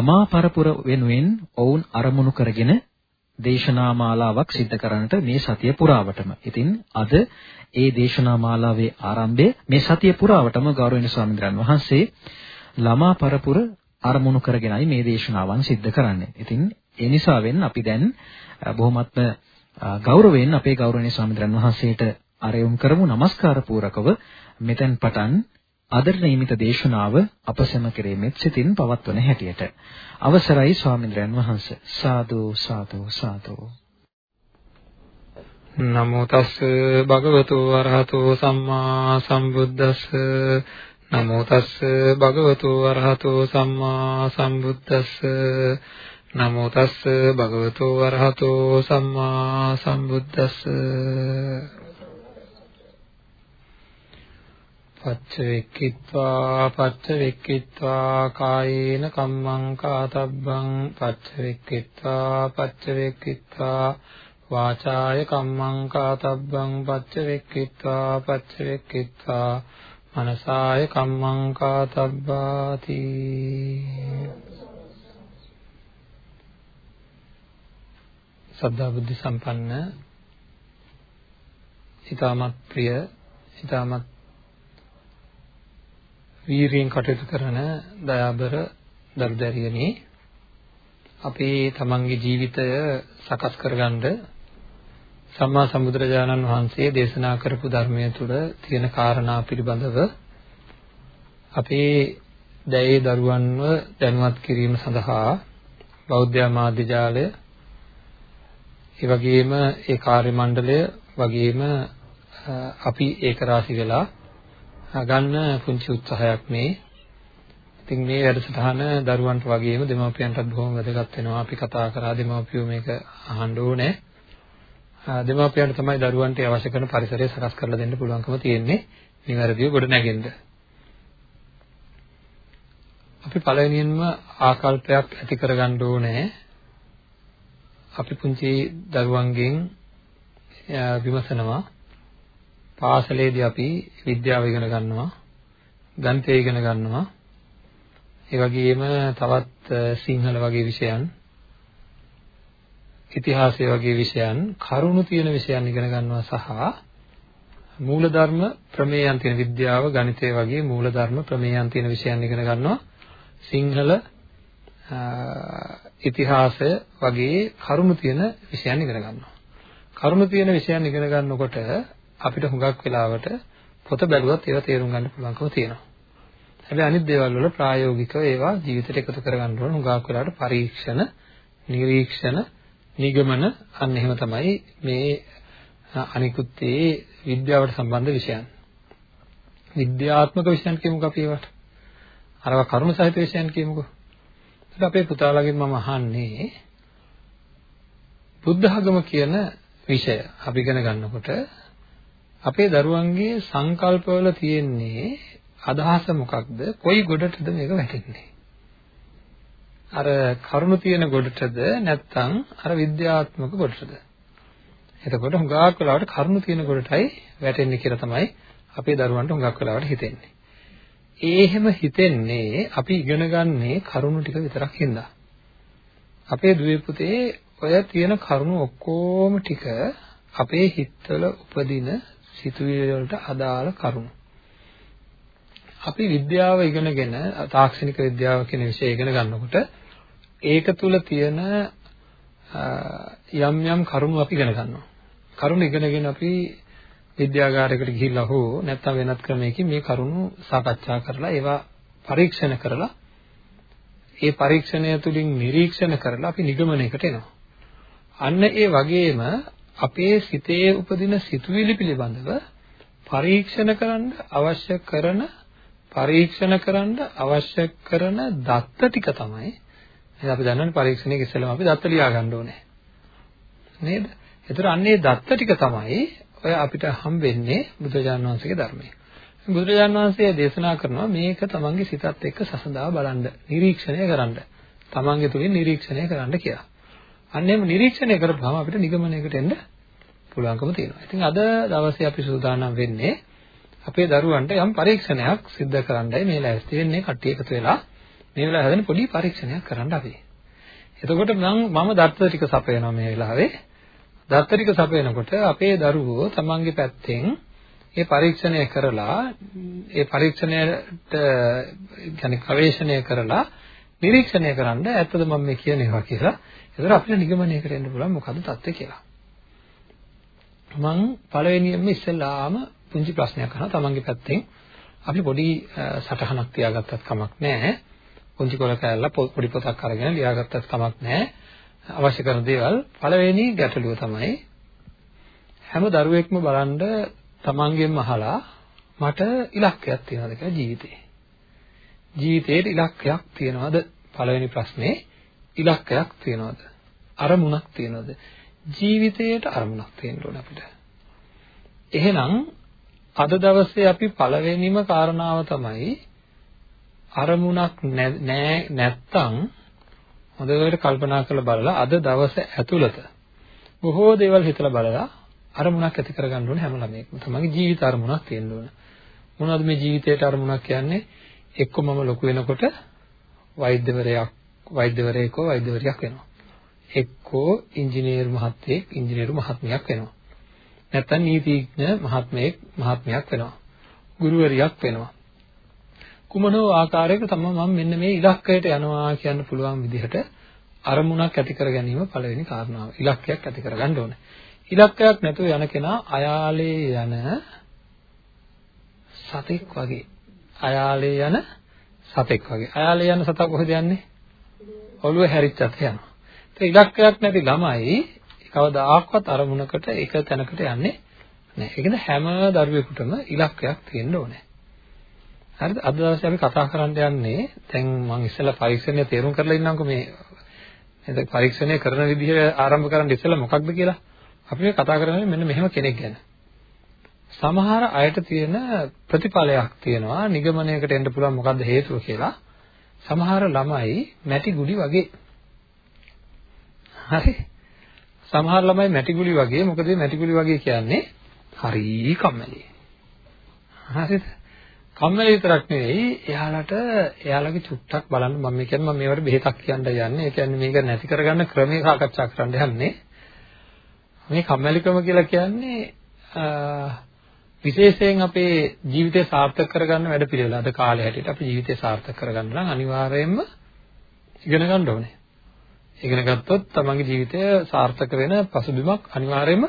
ළමා පරපුර වෙනුවෙන් ඔවුන් අරමුණු කරගෙන දේශනා මාලාවක් සිද්ධ කරන්නට මේ සතිය පුරාවටම. ඉතින් අද ඒ දේශනා මාලාවේ ආරම්භය මේ සතිය පුරාවටම ගෞරවනීය ස්වාමීන් වහන්සේ ළමා පරපුර අරමුණු කරගෙනයි මේ දේශනාවන් සිද්ධ කරන්නේ. ඉතින් ඒ නිසාවෙන් අපි දැන් බොහොමත්ම ගෞරවයෙන් අපේ ගෞරවනීය ස්වාමීන් වහන්සේට ආරයුම් කරමු নমස්කාර පූරකව මෙතෙන් පටන් අදට නියමිත දේශනාව අප සැම කෙරෙමෙත් සිතින් පවත්වන හැටියට. අවසරයි ස්වාමීන් වහන්සේ. සාදු සාදු සාදු. නමෝ තස් භගවතු වරහතෝ සම්මා සම්බුද්දස්ස. නමෝ තස් භගවතු වරහතෝ සම්මා සම්බුද්දස්ස. නමෝ තස් භගවතු වරහතෝ සම්මා සම්බුද්දස්ස. පච්ච වෙක්කිත්වා පච්ච වෙක්කිත්වා කායේන කම්මං කාතබ්බං පච්ච වෙක්කිත්වා පච්ච වෙක්කිත්වා වාචාය කම්මං කාතබ්බං පච්ච වෙක්කිත්වා පච්ච වෙක්කිත්වා මනසාය කම්මං කාතබ්බාති. සද්ධා බුද්ධ සම්පන්න ඊටමත් ප්‍රිය ඊටමත් වීරියෙන් කටයුතු කරන දයාබර දරුදැරියනි අපේ තමන්ගේ ජීවිතය සකස් කරගන්න සම්මා සම්බුදුරජාණන් වහන්සේ දේශනා කරපු ධර්මය තුළ තියෙන කාරණා පිළිබඳව අපේ දැයේ දරුවන්ව දැනුවත් කිරීම සඳහා බෞද්ධ මාධ්‍ය ජාලය ඒ වගේම ඒ කාර්ය මණ්ඩලය වගේම අපි ඒක රාශි වෙලා ගන්න පුංචි උත්සාහයක් මේ. ඉතින් මේ වැඩසටහන දරුවන්ට වගේම දෙමාපියන්ටත් බොහොම වැදගත් වෙනවා. අපි කතා කරා දෙමාපියෝ මේක අහන්න ඕනේ. දෙමාපියන්ට තමයි දරුවන්ට අවශ්‍ය කරන පරිසරය සකස් කරලා දෙන්න පුළුවන්කම තියෙන්නේ. නිවැරදිව ගොඩ නැගෙන්න. අපි පළවෙනියෙන්ම ආකල්පයක් ඇති කරගන්න ඕනේ. අපි පුංචි දරුවන්ගෙන් විමසනවා පාසලේදී අපි විද්‍යාව ඉගෙන ගන්නවා ගණිතය ඉගෙන ගන්නවා. ඒ වගේම තවත් සිංහල වගේ විෂයන් ඉතිහාසය වගේ විෂයන් කරුණු තියෙන විෂයන් ඉගෙන ගන්නවා සහ මූලධර්ම ප්‍රමේයයන් තියෙන විද්‍යාව ගණිතය වගේ මූලධර්ම ප්‍රමේයයන් තියෙන විෂයන් ඉගෙන ගන්නවා. සිංහල ඉතිහාසය වගේ කරුණු තියෙන විෂයන් ඉගෙන ගන්නවා. කරුණු තියෙන විෂයන් ඉගෙන ගන්නකොට අපිට හුඟක් වෙලාවට පොත බැලුවත් ඒවා තේරුම් ගන්න පුළුවන්කම තියෙනවා. හැබැයි අනිත් දේවල් වල ප්‍රායෝගිකව ඒවා ජීවිතයට එකතු කරගන්න ඕන හුඟක් වෙලාවට පරීක්ෂණ, නිරීක්ෂණ, නිගමන අන්න එහෙම තමයි මේ අනිකුත් ඒ විද්‍යාවට සම්බන්ධ විෂයන්. විද්‍යාත්මක විෂයන් කියමුකෝ අපි ඒවට. අරවා කරුණ සහිත විෂයන් කියමුකෝ. ඒක අපේ පුතාලගෙන් මම අහන්නේ බුද්ධ ධර්ම කියන විෂය අපි ඉගෙන ගන්නකොට අපේ දරුවන්ගේ සංකල්පවල තියෙන්නේ අදහස මොකක්ද? කොයි ගොඩටද මේක වැටෙන්නේ? අර කරුණු තියෙන ගොඩටද නැත්නම් අර විද්‍යාත්මක ගොඩටද? එතකොට හුඟක් වෙලාවට කරුණු තියෙන ගොඩටයි වැටෙන්නේ කියලා තමයි අපේ දරුවන්ට හුඟක් වෙලාවට හිතෙන්නේ. ඒ එහෙම හිතෙන්නේ අපි ඉගෙන ගන්නේ කරුණු ටික විතරක් හින්දා. අපේ දුවේ පුතේ ඔය තියෙන කරුණු ඔක්කොම ටික අපේ හිතවල උපදින සිතුවිලි වලට අදාළ කරුණු. අපි විද්‍යාව ඉගෙනගෙන තාක්ෂණික විද්‍යාව කියන විෂය ඉගෙන ගන්නකොට ඒක තුල තියෙන යම් යම් කරුණු අපි ඉගෙන ගන්නවා. කරුණු ඉගෙනගෙන අපි විද්‍යාගාරයකට ගිහිල්ලා හෝ නැත්නම් වෙනත් ක්‍රමයකින් මේ කරුණු සාකච්ඡා කරලා ඒවා පරීක්ෂණ කරලා ඒ පරීක්ෂණය තුළින් නිරීක්ෂණ කරලා අපි නිගමනයකට එනවා. අන්න ඒ වගේම අපේ සිතේ උපදින සිතුවිලි පිළිබඳව පරීක්ෂණ කරන්න අවශ්‍ය කරන පරීක්ෂණ කරන්න අවශ්‍ය කරන දත්ත ටික තමයි එහෙනම් අපි දන්නවනේ පරීක්ෂණයේ ඉස්සෙල්ලාම අපි දත්ත ලියා ගන්න ඕනේ නේද? ඒතර අන්නේ දත්ත ටික තමයි ඔය අපිට හම්බෙන්නේ බුදුරජාණන් වහන්සේගේ ධර්මයේ. බුදුරජාණන් වහන්සේ දේශනා කරනවා මේක තමන්ගේ සිතත් එක්ක සසඳා බලන්න, නිරීක්ෂණය කරන්න. තමන්ගේ තුලින් නිරීක්ෂණය කරන්න කියලා. අන්න එහෙම නිරීක්ෂණය කරපුවාම අපිට නිගමනයකට එන්න පුළුවන්කම තියෙනවා. ඉතින් අද දවසේ අපි සූදානම් වෙන්නේ අපේ දරුවන්ට යම් පරීක්ෂණයක් සිද්ධ කරන්නයි මේ ලෑස්ති වෙන්නේ කට්ටිය එකතු වෙලා මේ වෙලාවේ හැදෙන පොඩි පරීක්ෂණයක් කරන්න අපි. එතකොට නම් මම දත්ත ටික සපයනවා මේ වෙලාවේ. දත්ත ටික සපයනකොට අපේ දරුවෝ තමන්ගේ පැත්තෙන් ඒ පරීක්ෂණය කරලා ඒ පරීක්ෂණයට يعني ගවේෂණය කරලා නිරීක්ෂණය කරන්න ඇත්තද මම මේ කියන ඒවා කියලා. ඒතර අපිට නිගමනය කරන්න පුළුවන් මොකද්ද தත්ත්වය කියලා. මම පළවෙනියෙන්ම ඉස්සෙල්ලාම පුංචි ප්‍රශ්නයක් අහනවා තමන්ගේ පැත්තෙන් අපි පොඩි සටහනක් තියාගත්තත් කමක් නැහැ. පුංචි කොල කෑල්ල පොඩි පොතක් අරගෙන ලියාගත්තත් කමක් නැහැ. අවශ්‍ය කරන දේවල් පළවෙනි ගැටලුව තමයි හැම දරුවෙක්ම බලන්න තමන්ගෙන්ම අහලා මට ඉලක්කයක් තියනවද කියලා ජීවිතේ. ජීවිතේට ඉලක්කයක් තියනවද? පළවෙනි ප්‍රශ්නේ ඉලක්කයක් තියනවද? අරමුණක් තියනවද? ජීවිතේට අරමුණක් තියෙන්න ඕන අපිට. එහෙනම් අද දවසේ අපි පළවෙනිම කාරණාව තමයි අරමුණක් නෑ නැත්තම් හොඳට කල්පනා කරලා බලලා අද දවස ඇතුළත බොහෝ දේවල් හිතලා බලලා අරමුණක් ඇති කරගන්න ඕනේ හැම ළමයෙක්ම. තමන්ගේ ජීවිත අරමුණක් තියෙන්න ඕන. මොනවද මේ ජීවිතයට අරමුණක් කියන්නේ? එක්ක මම ලොකු වෙනකොට වෛද්‍යවරයෙක් වෛද්‍යවරයෙක්ව වෛද්‍යවරියක් වෙනවා. එක්කෝ ඉංජිනේරු මහත්තයෙක් ඉංජිනේරු මහත්මියක් වෙනවා. නැත්නම් නීතිඥ මහත්මයෙක් මහත්මියක් වෙනවා. ගුරුවරියක් වෙනවා. කුමනෝ ආකාරයක තමයි මම මෙන්න මේ ඉලක්කයට යනවා කියන්න පුළුවන් විදිහට අරමුණක් ඇති කර ගැනීම පළවෙනි කාරණාව. ඉලක්කයක් ඇති කරගන්න ඕනේ. ඉලක්කයක් නැතුව යන කෙනා අයාලේ යන සතෙක් වගේ. අයාලේ යන සතෙක් වගේ. අයාලේ යන සතා කොහෙද යන්නේ? ඔළුව හැරිච්චත් යනවා. ඒ ඉලක්කයක් නැති ළමයි කවදාකවත් අරමුණකට එක තැනකට යන්නේ නැහැ. ඒකද හැම දරුවෙකුටම ඉලක්කයක් තියෙන්න ඕනේ. හරිද? අද දවසේ අපි කතා කරන්න යන්නේ දැන් මම ඉස්සෙල්ලා පරීක්ෂණය තේරුම් කරලා ඉන්නම්කො මේ නේද පරීක්ෂණය කරන විදිහ ආරම්භ කරන්න ඉස්සෙල්ලා මොකක්ද කියලා අපි මේ කතා කරන්නේ මෙන්න මෙහෙම කෙනෙක් ගැන. සමහර අයට තියෙන ප්‍රතිඵලයක් තියෙනවා නිගමනයකට එන්න පුළුවන් මොකද්ද හේතුව කියලා. සමහර ළමයි මැටි ගුලි වගේ. හරි. සමහර ළමයි මැටි ගුලි වගේ මොකද මැටි ගුලි වගේ කියන්නේ හරි කම්මැලි. හරිද? කම්මැලි විතරක් නෙවෙයි එයාලට එයාලගේ චුට්ටක් බලන්න මම කියන්නේ මම මේවට බෙහෙතක් කියන්න යන්නේ. ඒ කියන්නේ මේක නැති කරගන්න ක්‍රමයේ සාකච්ඡා කරන්න යන්නේ. මේ කම්මැලිකම කියලා කියන්නේ විශේෂයෙන් අපේ ජීවිතය සාර්ථක කරගන්න වැඩ පිළිවෙල. අද කාලේ හැටියට අපි ජීවිතය සාර්ථක කරගන්න නම් අනිවාර්යයෙන්ම ඉගෙන ගන්න ඕනේ. ඉගෙන ගත්තොත් තමන්ගේ ජීවිතය සාර්ථක වෙන පසුබිමක් අනිවාර්යයෙන්ම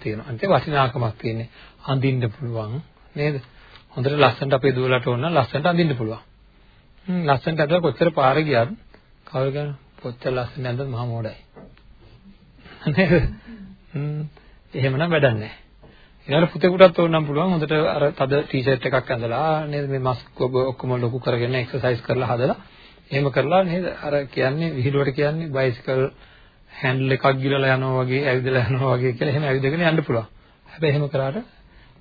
තියෙනවා. අනිත් වටිනාකමක් තියෙන්නේ. අඳින්න පුළුවන් නේද? හොඳට ලස්සනට අපේ දුවලට ඕන නම් ලස්සනට අඳින්න පුළුවන්. හ්ම් ලස්සනට අදලා කොච්චර පාරේ ගියත් කවුරු ගන්න කොච්චර ලස්සන ඇඳද මහා මොඩයි. නේද? හ්ම් එහෙමනම් වැඩක් නැහැ. ඊළඟ පුතේකටත් ඕන නම් පුළුවන් හොඳට අර තද ටී-ෂර්ට් එකක් ඇඳලා නේද මේ මස් ඔක්කොම ලොකු කරගෙන එක්සර්සයිස් කරලා හදලා එහෙම කරලා නේද අර කියන්නේ විහිළුවට කියන්නේ බයිසිකල් හැන්ඩල් එකක් ගිලලා යනවා වගේ ඇවිදලා යනවා වගේ කියලා එහෙම ඇවිදගෙන යන්න පුළුවන්. හැබැයි එහෙම කරාට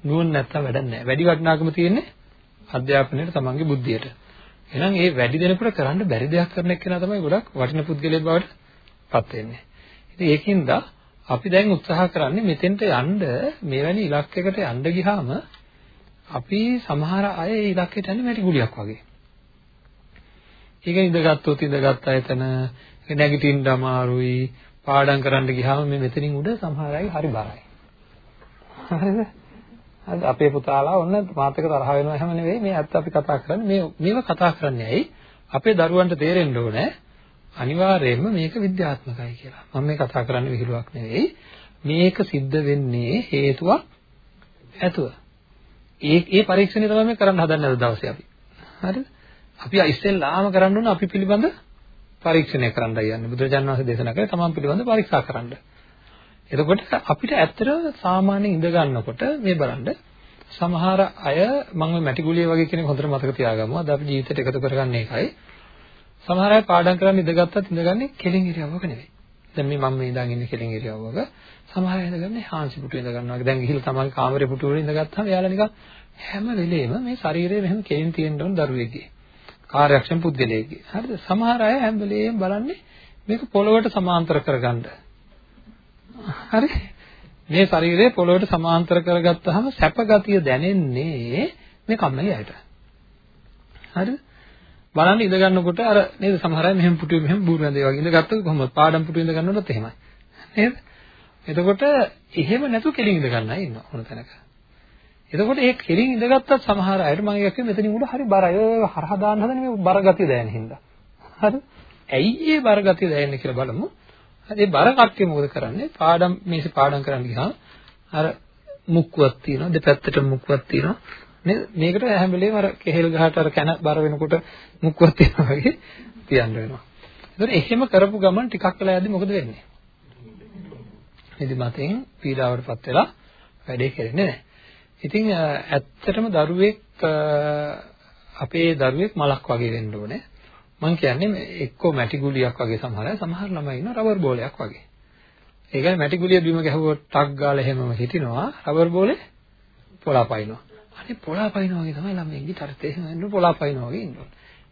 නුවණ නැත්තම් වැඩක් නැහැ. වැඩි වටිනාකම තියෙන්නේ අධ්‍යාපනයේ තමන්ගේ බුද්ධියට. එහෙනම් මේ වැඩි දෙනෙකුට කරන්න බැරි දෙයක් කරන එක්කෙනා තමයි ගොඩක් වටින පුද්ගලයෙක් බවට පත් වෙන්නේ. ඉතින් ඒකින්ද අපි දැන් උත්සාහ කරන්නේ මෙතෙන්ට යන්න මෙවැනි ඉලක්කයකට යන්න ගියාම අපි සමහර අය ඒ ඉලක්කයට යන්නේ මැටි ගුලියක් වගේ. ඒක ඉඳගත්තුත් ඉඳගත් අයතන නැගිටින්න අමාරුයි පාඩම් කරන්න ගියාම මේ මෙතනින් උඩ සමහර අය හරි බරයි. හරිද? හරි අපේ පුතාලා ඔන්න මාත් එක්ක තරහ වෙනවා එහෙම නෙවෙයි මේ ඇත්ත අපි කතා කරන්නේ මේ මේව කතා කරන්නේ ඇයි? අපේ දරුවන්ට තේරෙන්න ඕනේ අනිවාර්යයෙන්ම මේක විද්‍යාත්මකයි කියලා. මම මේ කතා කරන්නේ විහිළුවක් නෙවෙයි. මේක සිද්ධ වෙන්නේ හේතුවක් ඇතුව. ඒ ඒ පරීක්ෂණය තමයි මේ කරන්න හදන්නේ අද දවසේ අපි. හරිද? අපි ඉස්සෙල්ලාම කරන්න ඕන අපි පිළිබඳ පරීක්ෂණය කරන්නයි යන්නේ. බුදුරජාණන් වහන්සේ දේශනා කළේ තමන් පිළිබඳ පරීක්ෂා කරන්න. එතකොට අපිට ඇත්තට සාමාන්‍ය ඉඳ ගන්නකොට මේ බලන්න සමහර අය මම මැටි ගුලිය වගේ කෙනෙක් හොඳට මතක තියාගමු. අද අපි ජීවිතයට එකතු කරගන්නේ ඒකයි. සමහර අය පාඩම් කරන්න ඉඳගත්තත් ඉඳගන්නේ කෙලින් ඉරියව්වක නෙවෙයි. දැන් මේ මම මේ ඉඳන් ඉන්නේ කෙලින් ඉරියව්වක. සමහර අය ඉඳගන්නේ හාන්සි පුටු ඉඳ ගන්නවා. දැන් ගිහිල්ලා තමන්ගේ කාමරේ පුටු වල ඉඳගත්තාම එයාලා නිකන් හැම වෙලේම මේ ශරීරය මෙහෙම කෙලින් තියෙන්න ඕන දරුවෙක්ගේ. කාර්යක්ෂම පුද්ගලයෙක්ගේ. හරිද? සමහර අය හැම වෙලේම බලන්නේ මේක පොළොවට සමාන්තර කරගන්න. හරි? මේ ශරීරය පොළොවට සමාන්තර කරගත්තාම සැප ගතිය දැනෙන්නේ මේ කම්මැලි අයට. හරිද? බලන්න ඉඳ ගන්නකොට අර නේද සමහර අය මෙහෙම පුටුවේ මෙහෙම බූරු ඇඳේ වගේ ඉඳගත්තොත් කොහොමද පාඩම් පුටුවේ ඉඳ ගන්නකොත් එහෙමයි නේද එතකොට එහෙම නැතු කෙලින් ඉඳ ගන්න අය ඉන්නවා ඕන තැනක එතකොට ඒ කෙලින් ඉඳගත්තත් සමහර අයට මම කියන්නේ මෙතනින් උඩ හරි බරයි. ඔය හරහා දාන්න හදන මේ බර ගතිය දැනෙන හින්දා. හරි? ඇයි ඒ බර ගතිය දැනෙන්නේ කියලා බලමු. හරි ඒ බර කට්ටිය මොකද කරන්නේ? පාඩම් මේසේ පාඩම් කරන්න ගියාම අර මුක්කුවක් තියෙනවා දෙපැත්තට මුක්කුවක් තියෙනවා. නේද මේකට හැම වෙලේම අර කෙහෙල් ගහට අර කන බර වෙනකොට මුක්කුවක් තියෙනවා වගේ තියන්න වෙනවා. ඒතකොට එහෙම කරපු ගමන් ටිකක් වෙලා යද්දි මොකද වෙන්නේ? නිදිමතෙන් පීඩාවටපත් වෙලා වැඩේ කරන්නේ නැහැ. ඉතින් ඇත්තටම දරුවෙක් අපේ දරුවෙක් මලක් වගේ වෙන්න ඕනේ මම කියන්නේ එක්කෝ මැටි ගුලියක් වගේ සමහර අය සමහර ළමයි ඉන්න රබර් බෝලයක් වගේ ඒ කියන්නේ මැටි ගුලිය බිම ගැහුවොත් ටක් ගාලා එහෙමම හිටිනවා රබර් බෝලේ පොළාපයින්නවා. අනේ පොළාපයින්නවා වගේ තමයි ළමයින්ගේ චරිතය එහෙම වෙන්න පොළාපයින්නවා වගේ ඉන්නවා.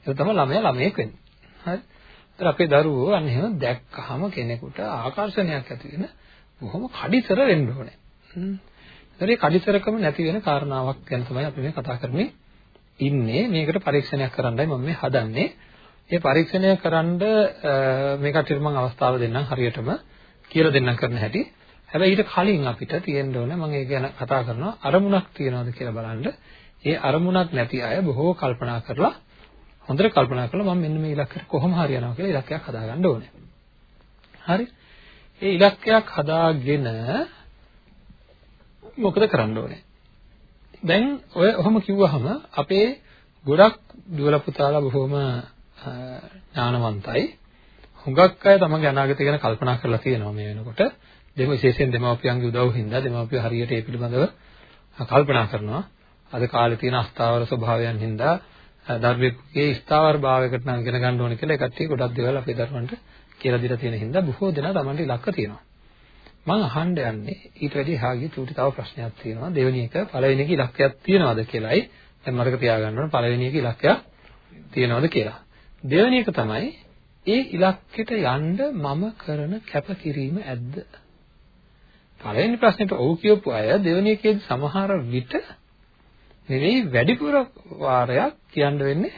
ඒක තමයි ළමයා ළමයෙක් වෙන්නේ. හරි. ඒතර අපේ දරුවෝ අන්න එහෙම දැක්කහම කෙනෙකුට ආකර්ෂණයක් ඇති වෙන බොහොම කඩිසර වෙන්න ඕනේ. හ්ම්. ඒතර මේ කඩිසරකම නැති වෙන කාරණාවක් ගැන තමයි අපි මේ කතා කරන්නේ. ඉන්නේ මේකට පරීක්ෂණයක් කරන්නයි මම මේ හදන්නේ. මේ පරීක්ෂණය කරන්න මේකට මම අවස්ථාව දෙන්නම් හරියටම කියලා දෙන්නම් කරන හැටි. හැබැයි ඊට කලින් අපිට තියෙන්න ඕන මම ඒ ගැන කතා කරනවා අරමුණක් තියනවාද කියලා බලන්න. ඒ අරමුණක් නැති අය බොහෝ කල්පනා කරලා හොඳට කල්පනා කරලා මම මෙන්න මේ ඉලක්කයට කොහොම හරි යනවා කියලා ඉලක්කයක් හදාගන්න ඕනේ. හරි? ඒ ඉලක්කයක් හදාගෙන මොකද කරන්න ඕනේ? දැන් ඔය ඔහොම කිව්වහම අපේ ගොඩක් දුවල පුතාලා බොහොම ඥානවන්තයි. හුඟක් අය තමන්ගේ අනාගතය ගැන කල්පනා කරලා තියෙනවා මේ වෙනකොට. දෙම විශේෂයෙන් දෙමාපියන්ගේ උදව් හින්දා දෙමාපිය හරියට ඒ පිළිබඳව කල්පනා කරනවා. අද කාලේ තියෙන අස්ථාවර ස්වභාවයන් හින්දා දරුවෙකුගේ ස්ථාවර භාවයකට නම් ඉගෙන ගන්න ඕනේ කියලා ඒ කට්ටිය ගොඩක් දේවල් අපේ දරුවන්ට කියලා දීලා තියෙන හින්දා බොහෝ දෙනා Tamanට ඉලක්ක තියෙනවා. මම අහන්න යන්නේ ඊට වැඩි එහාගේ චූටි තව ප්‍රශ්නයක් තියෙනවා. දෙවෙනි එක පළවෙනි එක ඉලක්කයක් තියනවාද කියලායි. දැන් මතක තියාගන්න ඕන පළවෙනි එක ඉලක්කයක් තියනවාද කියලා. දෙවෙනි එක තමයි ඒ ඉලක්කයට යන්න මම කරන කැපකිරීම ඇද්ද? පළවෙනි ප්‍රශ්නෙට ඔව් කියපු අය දෙවෙනි එකේදී සමහර විට නෙවෙයි වැඩිපුර වාරයක් කියන්න වෙන්නේ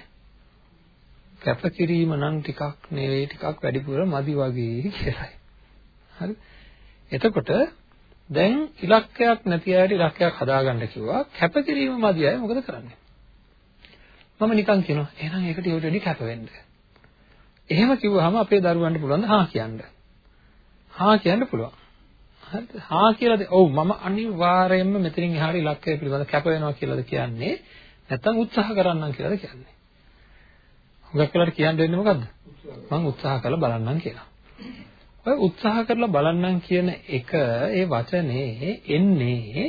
කැපකිරීම නම් ටිකක් නෙවෙයි ටිකක් වැඩිපුර මදි වගේ කියලායි. හරි? එතකොට දැන් ඉලක්කයක් නැති අයට ඉලක්කයක් හදාගන්න කිව්වා කැපකිරීම මදි අය මොකද කරන්නේ? මම නිකන් කියනවා එහෙනම් ඒකට ඊට වැඩි කැප වෙන්න. එහෙම කිව්වහම අපේ දරුවන්ට පුළුවන් හා කියන්න. හා කියන්න පුළුවන්. හරිද? හා කියලාද? ඔව් මම අනිවාර්යයෙන්ම මෙතනින් එහාට ඉලක්කය පිළිබඳ කැප වෙනවා කියලාද කියන්නේ? නැත්නම් උත්සාහ කරන්නම් කියලාද කියන්නේ? හුඟක් වෙලාවට කියන්න වෙන්නේ මොකද්ද? මම උත්සාහ කරලා බලන්නම් කියලා. ඔය උත්සාහ කරලා බලන්නම් කියන එක ඒ වචනේ එන්නේ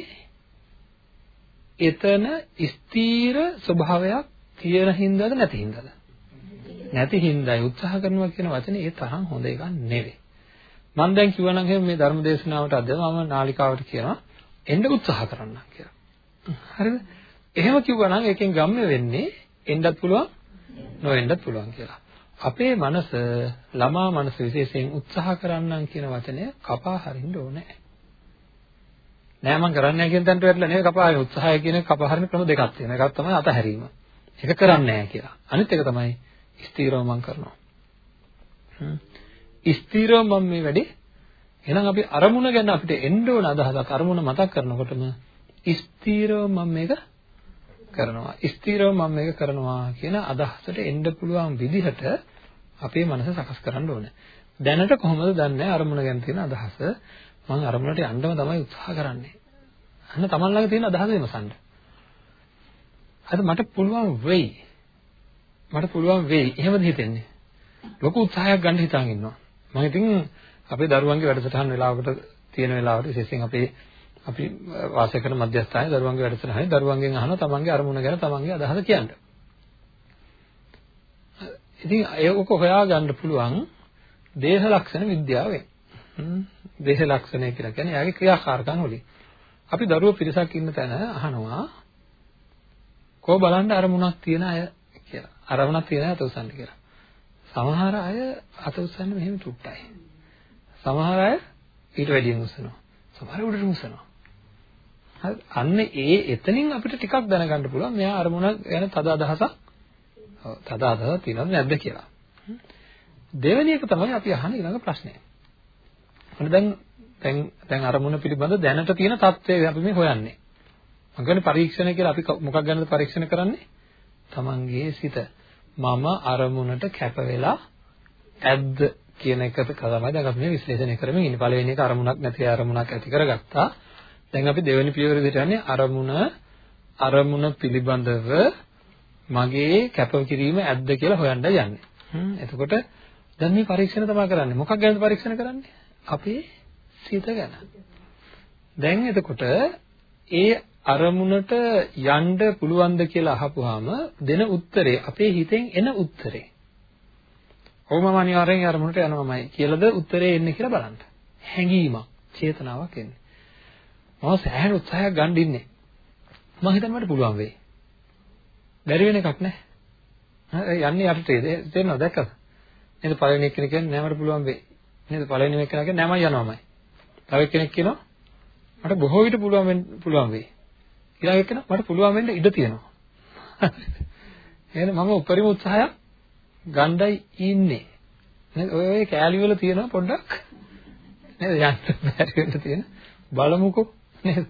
එතන ස්ථීර ස්වභාවයක් තියෙන හින්දාද නැති හින්දාද? නැති හින්දායි උත්සාහ කරනවා කියන වචනේ ඒ තරම් හොඳ එකක් නෙවෙයි. මම දැන් කිව්වනම් එහෙනම් මේ ධර්ම දේශනාවට අද මම නාලිකාවට කියනවා එන්න උත්සාහ කරන්න කියලා. හරිද? එහෙම කිව්වනම් එකෙන් ගම්ම වෙන්නේ එන්නත් පුළුවන් නොවෙන්නත් පුළුවන් කියලා. අපේ මනස ළමා මනස විශේෂයෙන් උත්සාහ කරන්නම් කියන වචනය කපා හරින්න ඕනේ. නෑ මම කරන්නේ නැහැ කියන තැනට වැටලා නෙවෙයි කපා හරින උත්සාහය කියන කපා හරින ක්‍රම දෙකක් තියෙනවා. එකක් තමයි අතහැරීම. ඒක කරන්නේ නැහැ කියලා. අනිත් එක තමයි ස්ථීරව මම කරනවා. හ්ම්. ස්ථීරව මම මේ වැඩේ එහෙනම් අපි අරමුණ ගැන අපිට එන්න ඕන අදහසක් අරමුණ මතක් කරනකොටම ස්ථීරව මම මේක කරනවා. ස්ථීරව මම මේක කරනවා කියන අදහසට එන්න පුළුවන් විදිහට අපේ මනස සකස් කරන්න ඕනේ. දැනට කොහොමද දන්නේ අරමුණ ගැන තියෙන අදහස? මම අරමුණට යන්නම තමයි උත්සාහ කරන්නේ. අන්න තමන් ළඟ තියෙන අදහස විමසන්න. අද මට පුළුවන් වෙයි. මට පුළුවන් වෙයි. එහෙමද හිතෙන්නේ? ලොකු උත්සාහයක් ගන්න හිතාන් ඉන්නවා. මම ඉතින් අපේ දරුවන්ගේ වැඩසටහන් වෙලාවකට තියෙන වෙලාවට විශේෂයෙන් අපේ අපි වාසය කරන මධ්‍යස්ථානයේ දරුවන්ගේ වැඩසටහනේ දරුවන්ගෙන් අහනවා තමන්ගේ අරමුණ ගැන තමන්ගේ අදහස කියන්න. ඉතින් ඒක හොයාගන්න පුළුවන් දේහ ලක්ෂණ විද්‍යාවෙන්. දේහ ලක්ෂණය කියලා කියන්නේ යාගේ ක්‍රියාකාරකම් වලින්. අපි දරුවෝ පිරිසක් ඉන්න තැන අහනවා කෝ බලන්න අරමුණක් තියෙන අය කියලා. අරමුණක් තියෙන අය අත උස්සන්න කියලා. සමහර අය අත උස්සන්නේ මෙහෙම තුට්ටයි. සමහර අය ඊට වැඩියෙන් උස්සනවා. සමහර උඩට උස්සනවා. හරි අන්න ඒ එතනින් අපිට ටිකක් දැනගන්න පුළුවන් මෙයා අරමුණ ගැන තද අදහසක් ඔව් තදාතව තියෙනවද නැද්ද කියලා. දෙවෙනි එක තමයි අපි අහන ඊළඟ ප්‍රශ්නය. අන්න දැන් දැන් දැන් අරමුණ පිළිබඳ දැනට තියෙන தත්ත්වය අපි මේ හොයන්නේ. මම කියන්නේ පරීක්ෂණ කියලා අපි මොකක් ගැනද පරීක්ෂණ කරන්නේ? Tamange සිත. මම අරමුණට කැප වෙලා ඇද්ද කියන එක තමයි දැන් අපි මේ විශ්ලේෂණය කරමින් ඉන්නේ. පළවෙනි එක අරමුණක් නැති අරමුණක් ඇති කරගත්තා. දැන් අපි දෙවෙනි පියවර විදිහට යන්නේ අරමුණ අරමුණ පිළිබඳව මගේ කැපකිරීම ඇද්ද කියලා හොයන්න යන්නේ. හ්ම් එතකොට දැන් මේ පරීක්ෂණ තමයි කරන්නේ. මොකක් ගැනද පරීක්ෂණ කරන්නේ? අපේ සිත ගැන. දැන් එතකොට ඒ අරමුණට යන්න පුළුවන්ද කියලා අහපුවාම දෙන උත්තරේ අපේ හිතෙන් එන උත්තරේ. ඔව් මම අනිවාර්යෙන් අරමුණට යනවාමයි කියලාද උත්තරේ එන්නේ කියලා බලන්න. හැඟීමක්, චේතනාවක් එන්නේ. මම සෑහෙන උත්සාහයක් ගන්න ඉන්නේ. මම හිතන්නේ මට පුළුවන් වෙයි. බැරි වෙන එකක් නෑ. යන්නේ යටටේ තේරෙනවද දැක්කද? නේද පළවෙනි එක්කෙනෙක් කියන්නේ නෑ මට පුළුවන් වෙයි. නේද පළවෙනි එක්කෙනා කියන්නේ නෑ මම යනවාමයි. තව එක්කෙනෙක් කියනවා මට බොහෝ විට පුළුවන් වෙන්න පුළුවන් වෙයි. ඊළඟ එක්කෙනා මට පුළුවන් වෙන්න ඉඩ තියෙනවා. එහෙනම් මම උපරිම උත්සාහයක් ගණ්ඩයි ඉන්නේ. නේද ඔය ඔය කෑලි වල තියෙනවා පොඩ්ඩක් නේද යන්න බැරි වෙන්න තියෙන බලමුකෝ නේද?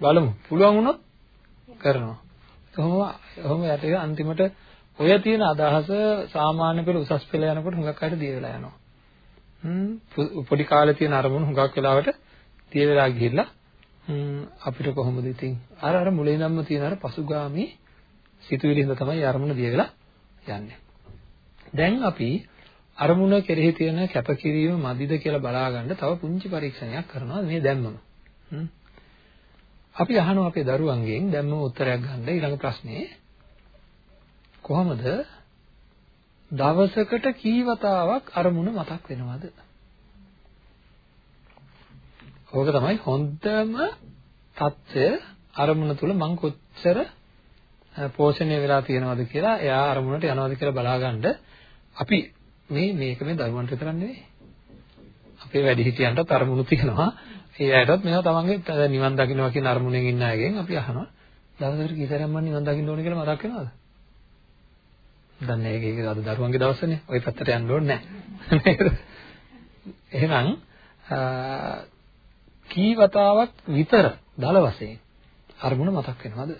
බලමු. පුළුවන් වුණොත් කරනවා. කොහොම කොහොම යටේ අන්තිමට ඔය තියෙන අදහස සාමාන්‍ය පෙළ උසස් පෙළ යනකොට හුඟක් අයට දිය වෙලා යනවා. හ්ම්. පොඩි කාලේ තියෙන අරමුණු හුඟක් වෙලාවට දිය වෙලා ගිහිල්ලා අපිට කොහොමද ඉතින්? අර අර මුලින් ඉඳන්ම තියෙන අර පසුගාමී සිතුවිලි හින්දා තමයි අරමුණ දිය වෙලා යන්නේ. දැන් අපි අරමුණ කෙරෙහි තියෙන කැපකිරීම මදිද කියලා බලාගන්න තව පුංචි පරීක්ෂණයක් කරනවා මේ දැම්මම. අපි අහනවා අපේ දරුවන්ගෙන් දැම්මම උත්තරයක් ගන්න ඊළඟ ප්‍රශ්නේ කොහොමද දවසකට කී වතාවක් අරමුණ මතක් වෙනවද? ඕක තමයි හොඳම தත්ත්වය අරමුණ තුල මං කොච්චර පෝෂණය වෙලා තියෙනවද කියලා එයා අරමුණට යනවද කියලා බලාගන්න අපි මේ මේක මේ දරුවන්ට විතරක් නෙවෙයි. අපේ වැඩිහිටියන්ටත් අරමුණු තියෙනවා. ඒ අයටත් මේවා තමන්ගේ නිවන් දකින්නවා කියන අරමුණෙන් ඉන්න අයගෙන් අපි අහනවා. දවසකට කීතරම් මම නිවන් දකින්න ඕනේ කියලා මතක් වෙනවද? දන්නේ ඒක ඒක අද දරුවන්ගේ දවසනේ. ওই පැත්තට යන්න ඕනේ නැහැ. එහෙනම් කී වතාවක් විතර දල වශයෙන් අරමුණ මතක් වෙනවද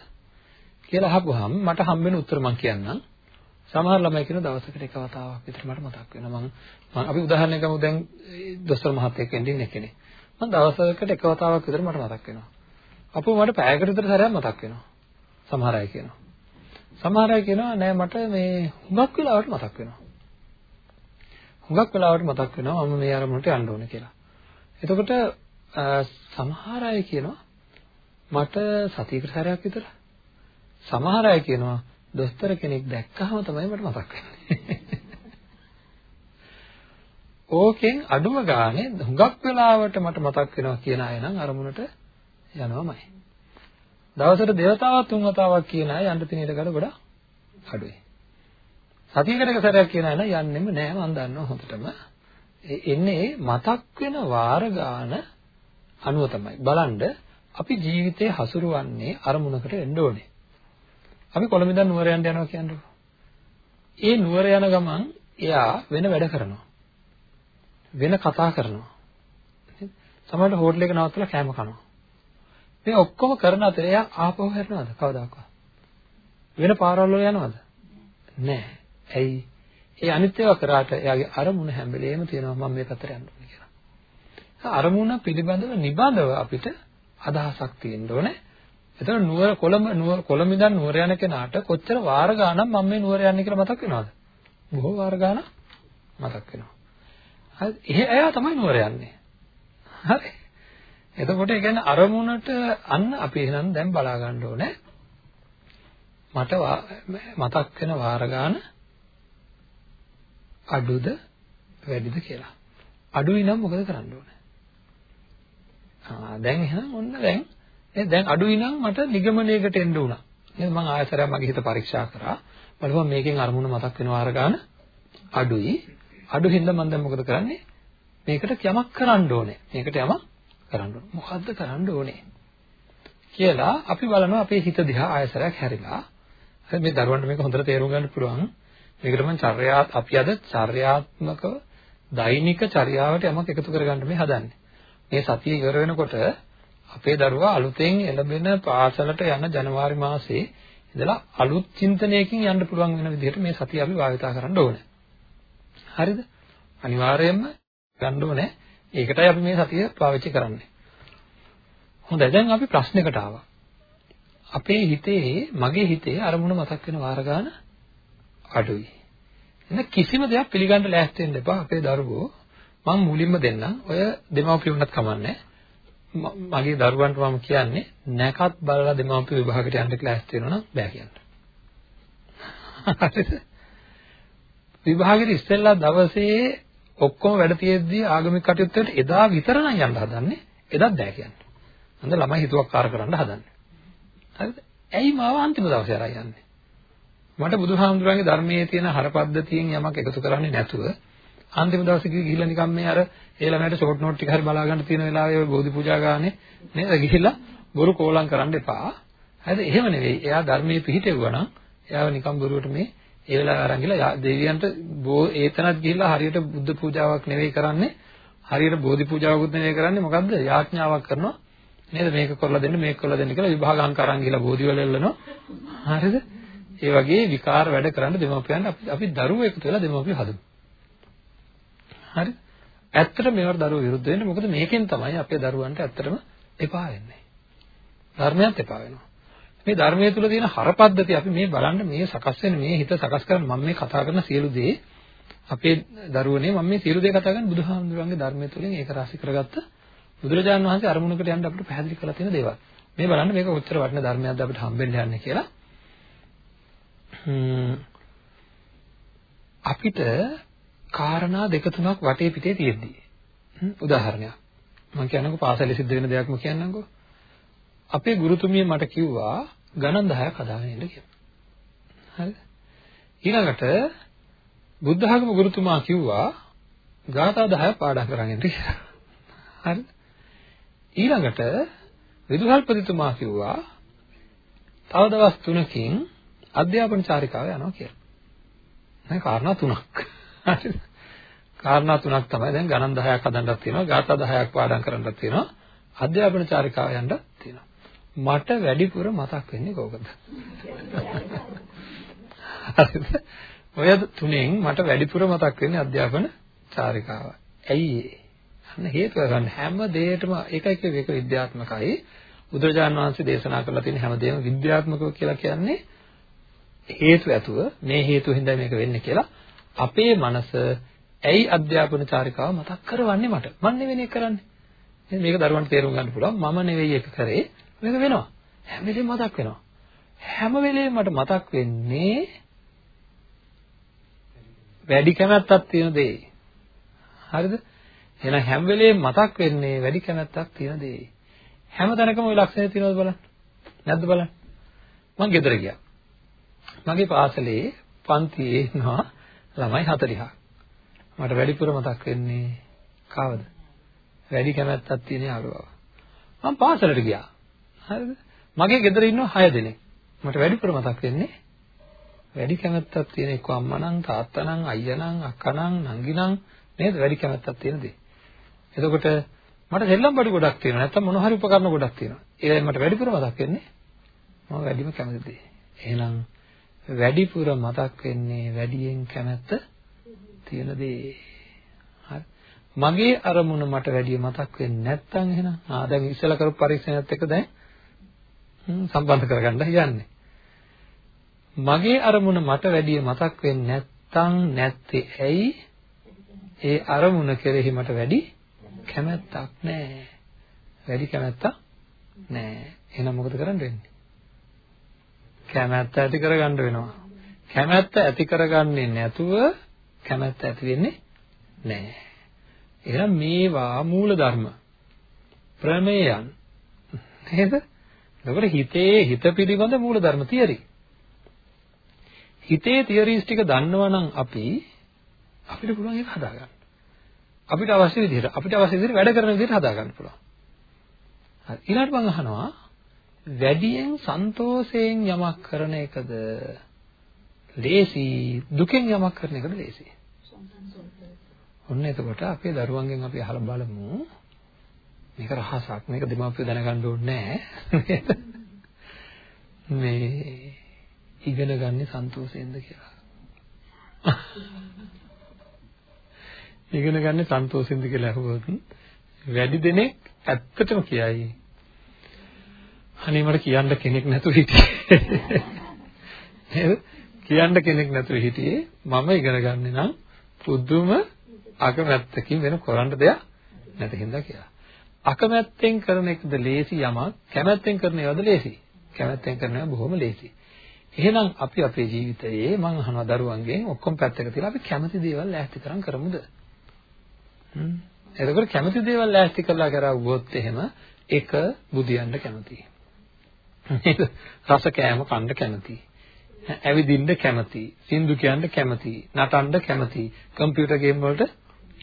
කියලා අහපුවාම මට හම්බෙන උත්තර මම කියන්නම්. සමහර ළමයි කියන දවසකට එක වතාවක් විතර මට මතක් වෙනවා. මම මම අපි උදාහරණයක් ගමු දැන් දොස්තර මහත්තයෙක් වෙන්න ඉන්න කෙනෙක්. මම දවසකට එක වතාවක් විතර මට මතක් වෙනවා. අපෝ මට පැයකට විතර සැරයක් මතක් වෙනවා. සමහර අය කියනවා. සමහර අය කියනවා නෑ මට මේ හුඟක් වෙලාවට මතක් වෙනවා. හුඟක් වෙලාවට මතක් වෙනවා මම මේ අරමුණට යන්න ඕනේ කියලා. එතකොට සමහර අය කියනවා මට සතියකට සැරයක් විතර. සමහර අය කියනවා දොස්තර කෙනෙක් දැක්කහම තමයි මට මතක් වෙන්නේ. ඕකෙන් අඩුම ගානේ හුඟක් වෙලාවට මට මතක් වෙනවා කියන අය නම් අරමුණට යනවාමයි. දවසට දෙවතාවක් තුන් වතාවක් කියන අය යන්න තියෙන ඉඩකඩ ගොඩක් අඩුයි. සතියකට එක සැරයක් කියන අය නම් යන්නෙම නෑ මම දන්නවා හොඳටම. එන්නේ මතක් වෙන වාර ගාන අනුව තමයි. බලන්න අපි ජීවිතේ හසුරුවන්නේ අරමුණකට එන්න ඕනේ. අපි කොළඹ ඉඳන් නුවර යන්න යනවා කියන්නේ. ඒ නුවර යන ගමන් එයා වෙන වැඩ කරනවා. වෙන කතා කරනවා. සමහරවිට හෝටල් එක නවත්තලා කෑම කනවා. මේ ඔක්කොම කරන අතරේ එයා ආපහු හැරෙනවද කවදාකවත්? වෙන පාරවල් වල යනවද? නෑ. ඇයි? ඒ අනිත් ඒවා කරාට එයාගේ අරමුණ හැම වෙලේම තියෙනවා මම මේ පැත්තට යන්න ඕනේ කියලා. අරමුණ පිළිබඳව නිබඳව අපිට අදහසක් තියෙන්න ඕනේ. එතන නුවර කොළඹ නුවර කොළඹ ඉඳන් නුවර යන කෙනාට කොච්චර වාර ගාණක් මම මේ නුවර යන්නේ කියලා මතක් වෙනවද? බොහෝ වාර ගාණක් මතක් වෙනවා. හරි. එහෙ එයා තමයි නුවර යන්නේ. හරි. එතකොට ඒ කියන්නේ අරමුණට අන්න අපි එහෙනම් දැන් බලා ගන්න ඕනේ. මට මතක් වෙන වාර ගාන අඩුද වැඩිද කියලා. අඩුයි නම් මොකද කරන්න ඕනේ? ආ දැන් එහෙනම් ඔන්න දැන් නේද දැන් අඩුයි නම් මට නිගමනයකට එන්න උනා නේද මම ආයතරයක් මගේ හිත පරීක්ෂා කරා බලපුවා මේකෙන් අරමුණ මතක් වෙනවා අරගාන අඩුයි අඩු හින්දා මම දැන් මොකද කරන්නේ? මේකට යමක් කරන්න ඕනේ. මේකට යමක් කරන්න ඕනේ. මොකද්ද කරන්න ඕනේ? කියලා අපි බලනවා අපේ හිත දිහා ආයතරයක් හැරිලා. හරි මේ දරුවන්ට මේක හොඳට තේරුම් ගන්න පුළුවන්. මේකට මම චර්යාත් අපි අද චර්යාත්මකව දෛනික චර්යාවට යමක් එකතු කරගන්න මේ හදන්නේ. මේ සතිය ඉවර වෙනකොට අපේ දරුවා අලුතෙන් එළඹෙන පාසලට යන ජනවාරි මාසේ ඉඳලා අලුත් චින්තනයකින් යන්න පුළුවන් වෙන විදිහට මේ සතිය අපි භාවිතා කරන්න ඕනේ. හරිද? අනිවාර්යයෙන්ම ගන්න ඕනේ. ඒකටයි අපි මේ සතිය පාවිච්චි කරන්නේ. හොඳයි දැන් අපි ප්‍රශ්නයකට ආවා. අපේ හිතේ මගේ හිතේ අරමුණ මතක් වෙන වාර ගන්න අඩුයි. එහෙනම් කිසිම දෙයක් පිළිගන්න ලෑස්ති වෙන්න එපා අපේ දරුවෝ. මම මුලින්ම දෙන්නම්. ඔය දෙමව්පියුන්වත් කමන්නේ. මගේ දරුවන්ට මම කියන්නේ නැකත් බලලා දෙමව්පිය විභාගයට යන්න ක්ලාස් තියෙනවා නම් බෑ කියන්න. විභාගෙට ඉස්සෙල්ලා දවසේ ඔක්කොම වැඩ තියෙද්දි ආගමික කටයුතු වලට එදා විතර නම් යන්න හදන්නේ. එදත් බෑ කියන්නේ. අන්ද ළමයි හිතුවක්කාර කරන්න හදන්නේ. හරිද? ඇයි මාව අන්තිම දවසේ අරන් යන්නේ? මට බුදුහාමුදුරන්ගේ ධර්මයේ තියෙන හරපද්ධතියෙන් යමක් එකතු කරන්නේ නැතුව අන්තිම දවසේ ගිහිල්ලා නිකන් මේ අර ඒ ළමයට ෂෝට් නෝට් ටික හරි බලා ගන්න තියෙන වෙලාවේ ඔය බෝධි පූජා ගානේ නේද ගිහිල්ලා බොරු කෝලම් කරන්න එපා. හරිද? එහෙම නෙවෙයි. එයා ධර්මයේ පිහිටෙවුවා නම් එයාව නිකන් බොරුවට මේ ඒ වෙලාව අරන් ගිහලා දෙවියන්ට ඒතනත් ගිහිල්ලා හරියට බුද්ධ පූජාවක් නෙවෙයි කරන්නේ. හරියට බෝධි පූජාවකුත් නෙවෙයි කරන්නේ. මොකද්ද? යාඥාවක් කරනවා. නේද? මේක කරලා දෙන්න මේක කරලා දෙන්න කියලා විභාගාංක අරන් ගිහලා බෝධි වල එල්ලනවා. හරිද? ඒ වගේ විකාර වැඩ කරන්න දෙමව්පියන් අපි අපි දරුවෝ එකතු වෙලා දෙමව්පිය හදමු. හරි? ඇත්තට මේවට දරුවෝ විරුද්ධ වෙන්නේ මොකද මේකෙන් තමයි අපේ දරුවන්ට ඇත්තටම එපා වෙන්නේ. ධර්මයක් එපා වෙනවා. මේ ධර්මයේ තුල තියෙන හරපද්ධති අපි මේ බලන්න මේ සකස් වෙන මේ හිත සකස් කරන මම මේ කතා කරන සියලු දේ අපේ දරුවනේ මම මේ සියලු දේ කතා කරන්නේ බුදුහාමුදුරන්ගේ ධර්මයේ තුලින් ඒක රාශි කරගත්ත බුදුරජාණන් වහන්සේ අරමුණකට යන්න අපිට පැහැදිලි කරලා තියෙන දේවල්. මේ බලන්න මේක කොච්චර වටින ධර්මයක්ද අපිට හම්බෙන්න යන්නේ කියලා. අපිට කාරණා දෙක තුනක් වටේ පිටේ තියෙද්දි උදාහරණයක් මම කියන්නකෝ පාසලේ සිද්ධ වෙන දෙයක්ම කියන්නකෝ අපේ ගුරුතුමිය මට කිව්වා ගණන් 10ක් හදාගෙන ඉන්න කියලා හරිද ඊළඟට බුද්ධ ධර්ම ගුරුතුමා කිව්වා ගාථා 10ක් පාඩම් කරගෙන ඉන්න කියලා හරිද ඊළඟට විදුහල්පතිතුමා කිව්වා තව දවස් 3කින් අධ්‍යාපන චාරිකාව යනවා කියලා. දැන් කාරණා තුනක්. හරිද? කාරණා තුනක් තමයි දැන් ගණන් 10ක් හදන්නත් තියෙනවා, ගාථා 10ක් පාඩම් කරන්නත් තියෙනවා, අධ්‍යාපන චාරිකාව යන්නත් තියෙනවා. මට වැඩිපුර මතක් වෙන්නේ කෝකද? හරිද? ඔය තුනෙන් මට වැඩිපුර මතක් වෙන්නේ අධ්‍යාපන චාරිකාව. ඇයි ඒ? අන්න හේතුව ගන්න හැම දෙයකටම ඒකයි කියව එක විද්‍යාත්මකයි. බුදුරජාණන් වහන්සේ දේශනා කරලා තියෙන හැම දෙයක්ම විද්‍යාත්මකව කියලා කියන්නේ හේතු ඇතුව මේ හේතුව හින්දා මේක වෙන්නේ කියලා අපේ මනස ඇයි අධ්‍යාපන චාරිකාව මතක් කරවන්නේ මට මම නෙවෙයි කරන්නේ මේක දරුවන්ට තේරුම් ගන්න පුළුවන් මම නෙවෙයි ඒක කරේ මේක වෙනවා හැම වෙලේම මතක් වෙනවා හැම වෙලේම මට මතක් වෙන්නේ වැඩි කැමැත්තක් තියෙන දේ හරිද එහෙනම් හැම වෙලේම මතක් වෙන්නේ වැඩි කැමැත්තක් තියෙන දේ හැම තැනකම ওই ලක්ෂණය තියෙනවද බලන්න නැද්ද බලන්න මම ගෙදර ගියා මගේ පාසලේ පන්තියේ ඉන්නවා ළමයි 40ක්. මට වැඩිපුර මතක් වෙන්නේ කවද? වැඩි කැමැත්තක් තියෙන යාළුවා. මම පාසලට ගියා. හරිද? මගේ ගෙදර ඉන්නවා 6 දෙනෙක්. මට වැඩිපුර මතක් වෙන්නේ වැඩි කැමැත්තක් තියෙන එක්ක අම්මා නම් තාත්තා නම් අයියා නම් අක්කා නම් නංගි නම් නේද වැඩි කැමැත්තක් තියෙන දේ. එතකොට මට සෙල්ලම් බඩු ගොඩක් තියෙනවා නැත්නම් මොන හරි උපකරණ ගොඩක් තියෙනවා. ඒකයි මට වැඩිපුර මතක් වෙන්නේ මම වැඩිම කැමති දේ. එහෙනම් වැඩිපුර මතක් වෙන්නේ වැඩියෙන් කැමැත්ත තියෙන දේ. හරි. මගේ අරමුණ මට වැඩිය මතක් වෙන්නේ නැත්නම් එහෙනම් ආ දැන් ඉස්සලා කරපු පරීක්ෂණයත් එක්ක දැන් සම්බන්ධ කරගන්න යන්නේ. මගේ අරමුණ මට වැඩිය මතක් වෙන්නේ නැත්නම් නැත්තේ ඇයි? ඒ අරමුණ කෙරෙහි මට වැඩි කැමැත්තක් නැහැ. වැඩි කැමැත්තක් නැහැ. එහෙනම් මොකද කරන්න වෙන්නේ? කැමැත්ත ඇති කරගන්න වෙනවා. කැමැත්ත ඇති කරගන්නේ නැතුව කැමැත්ත ඇති වෙන්නේ නැහැ. එහෙනම් මේවා මූල ධර්ම ප්‍රමේයන් නේද? එතකොට හිතේ හිත පිළිබඳ මූල ධර්ම තියරි. හිතේ තියරිස් ටික දන්නවා නම් අපි අපිට පුළුවන් ඒක හදාගන්න. අපිට අවශ්‍ය විදිහට අපිට අවශ්‍ය විදිහට වැඩ කරන විදිහට හදාගන්න පුළුවන්. හරි ඊළඟට මම අහනවා වැඩියෙන් සන්තෝෂයෙන් යමක් කරන එකද ලේසි දුකෙන් යමක් කරන එකට ලේසි. ඔන්න එතකොට අපේ දරුවන්ගෙන් අපි අහලා බලමු මේක රහසක් මේක දෙමාපියෝ දැනගන්න ඕනේ මේ ඉගෙන ගන්න සන්තෝෂයෙන්ද කියලා. ඉගෙන ගන්න සන්තෝෂයෙන්ද කියලා අහුවොත් වැඩි දෙනෙක් ඇත්තටම කියයි. අනේ මට කියන්න කෙනෙක් නැතුව හිටියේ. කියන්න කෙනෙක් නැතුව හිටියේ මම ඉගෙන ගන්න නම් පුදුම අකමැත්තකින් වෙන කරන්න දෙයක් නැති හින්දා කියලා. අකමැත්තෙන් කරන එකද ලේසි යමක් කැමැත්තෙන් කරන ඒවාද ලේසි. කැමැත්තෙන් කරන ඒවා බොහොම ලේසි. එහෙනම් අපි අපේ ජීවිතයේ මං අහනවා දරුවන්ගෙන් ඔක්කොම පැත්තක තියලා අපි කැමති දේවල් ලෑස්ති කරන් කරමුද? හ්ම්. එතකොට කැමති දේවල් ලෑස්ති කරලා කරවුවොත් එහෙම එක බුදියන්න කැමතියි. රස කෑම කන්න කැමතියි. ඇවිදින්න කැමතියි. සින්දු කියන්න කැමතියි. නටන්න කැමතියි. කම්පියුටර් ගේම් වලට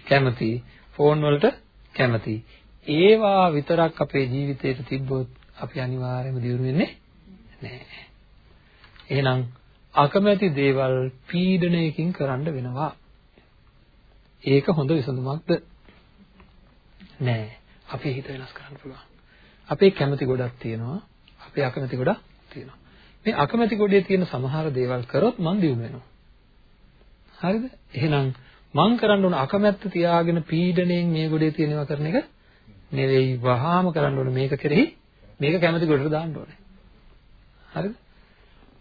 කැමතියි. ෆෝන් වලට කැමතියි. ඒවා විතරක් අපේ ජීවිතේට තිබ්බොත් අපි අනිවාර්යයෙන්ම දියුණු වෙන්නේ නැහැ. එහෙනම් අකමැති දේවල් පීඩණයකින් කරන්න වෙනවා. ඒක හොඳ විසඳුමක්ද? නෑ. අපේ හිත වෙනස් කරන්න පුළුවන්. අපේ කැමැති ගොඩක් තියෙනවා. අපේ අකමැති ගොඩක් තියෙනවා. මේ අකමැති ගොඩේ තියෙන සමහර දේවල් කරොත් මං දියුණු වෙනවා. හරිද? එහෙනම් මං කරන්න ඕන අකමැත්ත තියාගෙන පීඩණයෙන් මේ ගොඩේ තියෙනවා කරන එක නෙවෙයි වහාම කරන්න ඕන මේක කෙරෙහි මේක කැමැති ගොඩට දාන්න ඕනේ. හරිද?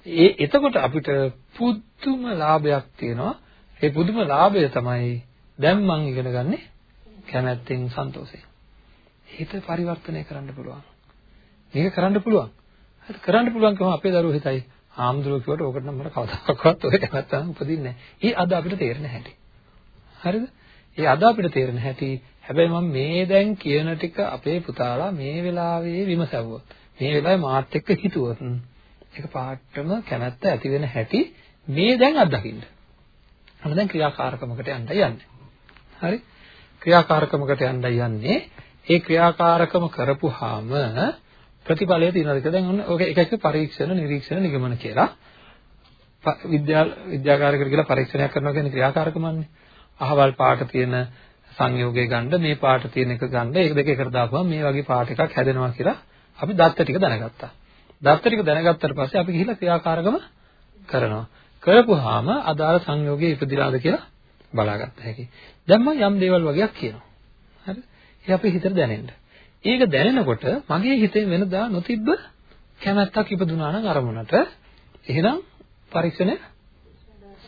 ඒ එතකොට අපිට පුදුම ලාභයක් තියෙනවා. ඒ පුදුම ලාභය තමයි දැන් මං ඉගෙන ගන්නෙ කැමැත්තෙන් සන්තෝෂයෙන්. හිත පරිවර්තනය කරන්න පුළුවන්. මේක කරන්න පුළුවන්. හරි කරන්න පුළුවන්කම අපේ දරුවෝ හිතයි ආම්දුරෝ කිව්වට ඕකට නම් මට කවදාකවත් ඔය කැමැත්තක් උපදින්නේ නැහැ. ඒ අද අපිට තේරෙන හැටි. හරිද? ඒ අද අපිට තේරෙන හැටි හැබැයි මම මේ දැන් කියන ටික අපේ පුතාලා මේ වෙලාවේ විමසවුවොත් මේ වෙලාවේ මාත් එක්ක හිතුවොත් ඒක පාටම කැමැත්ත ඇති වෙන හැටි මේ දැන් අත්දකින්න. අන්න දැන් ක්‍රියාකාරකමකට යන්න යන්නේ. හරි? ක්‍රියාකාරකමකට යන්න යන්නේ ඒ ක්‍රියාකාරකම කරපුවාම ප්‍රතිඵලය තියෙනවද කියලා දැන් ඔන්න ඔක එක එක පරීක්ෂණ නිරීක්ෂණ නිගමන කියලා විද්‍යා විද්‍යාකාරයකට කියලා පරීක්ෂණයක් කරනවා කියන්නේ ක්‍රියාකාරකමන්නේ. අහවල් පාට තියෙන සංයෝගය ගන්න මේ පාට තියෙන එක ගන්න ඒක දෙක එකට දාපුවම මේ වගේ පාට එකක් හැදෙනවා කියලා අපි දත්ත ටික දැනගත්තා. දත්ත ටික දැනගත්තට පස්සේ අපි ගිහිල්ලා ක්‍රියාකාරකම කරනවා. කරපුවාම අදාළ සංයෝගය ඉපදිලාද කියලා බලාගත්ත හැකි. දැන් මම යම් දේවල් වගේක් කියනවා. හරි? ඒ අපේ හිතට දැනෙන්න. ඒක දැනෙනකොට මගේ හිතේ වෙනදා නොතිබ්බ කැමැත්තක් ඉපදුනා නම් අරමුණට එහෙනම් පරීක්ෂණය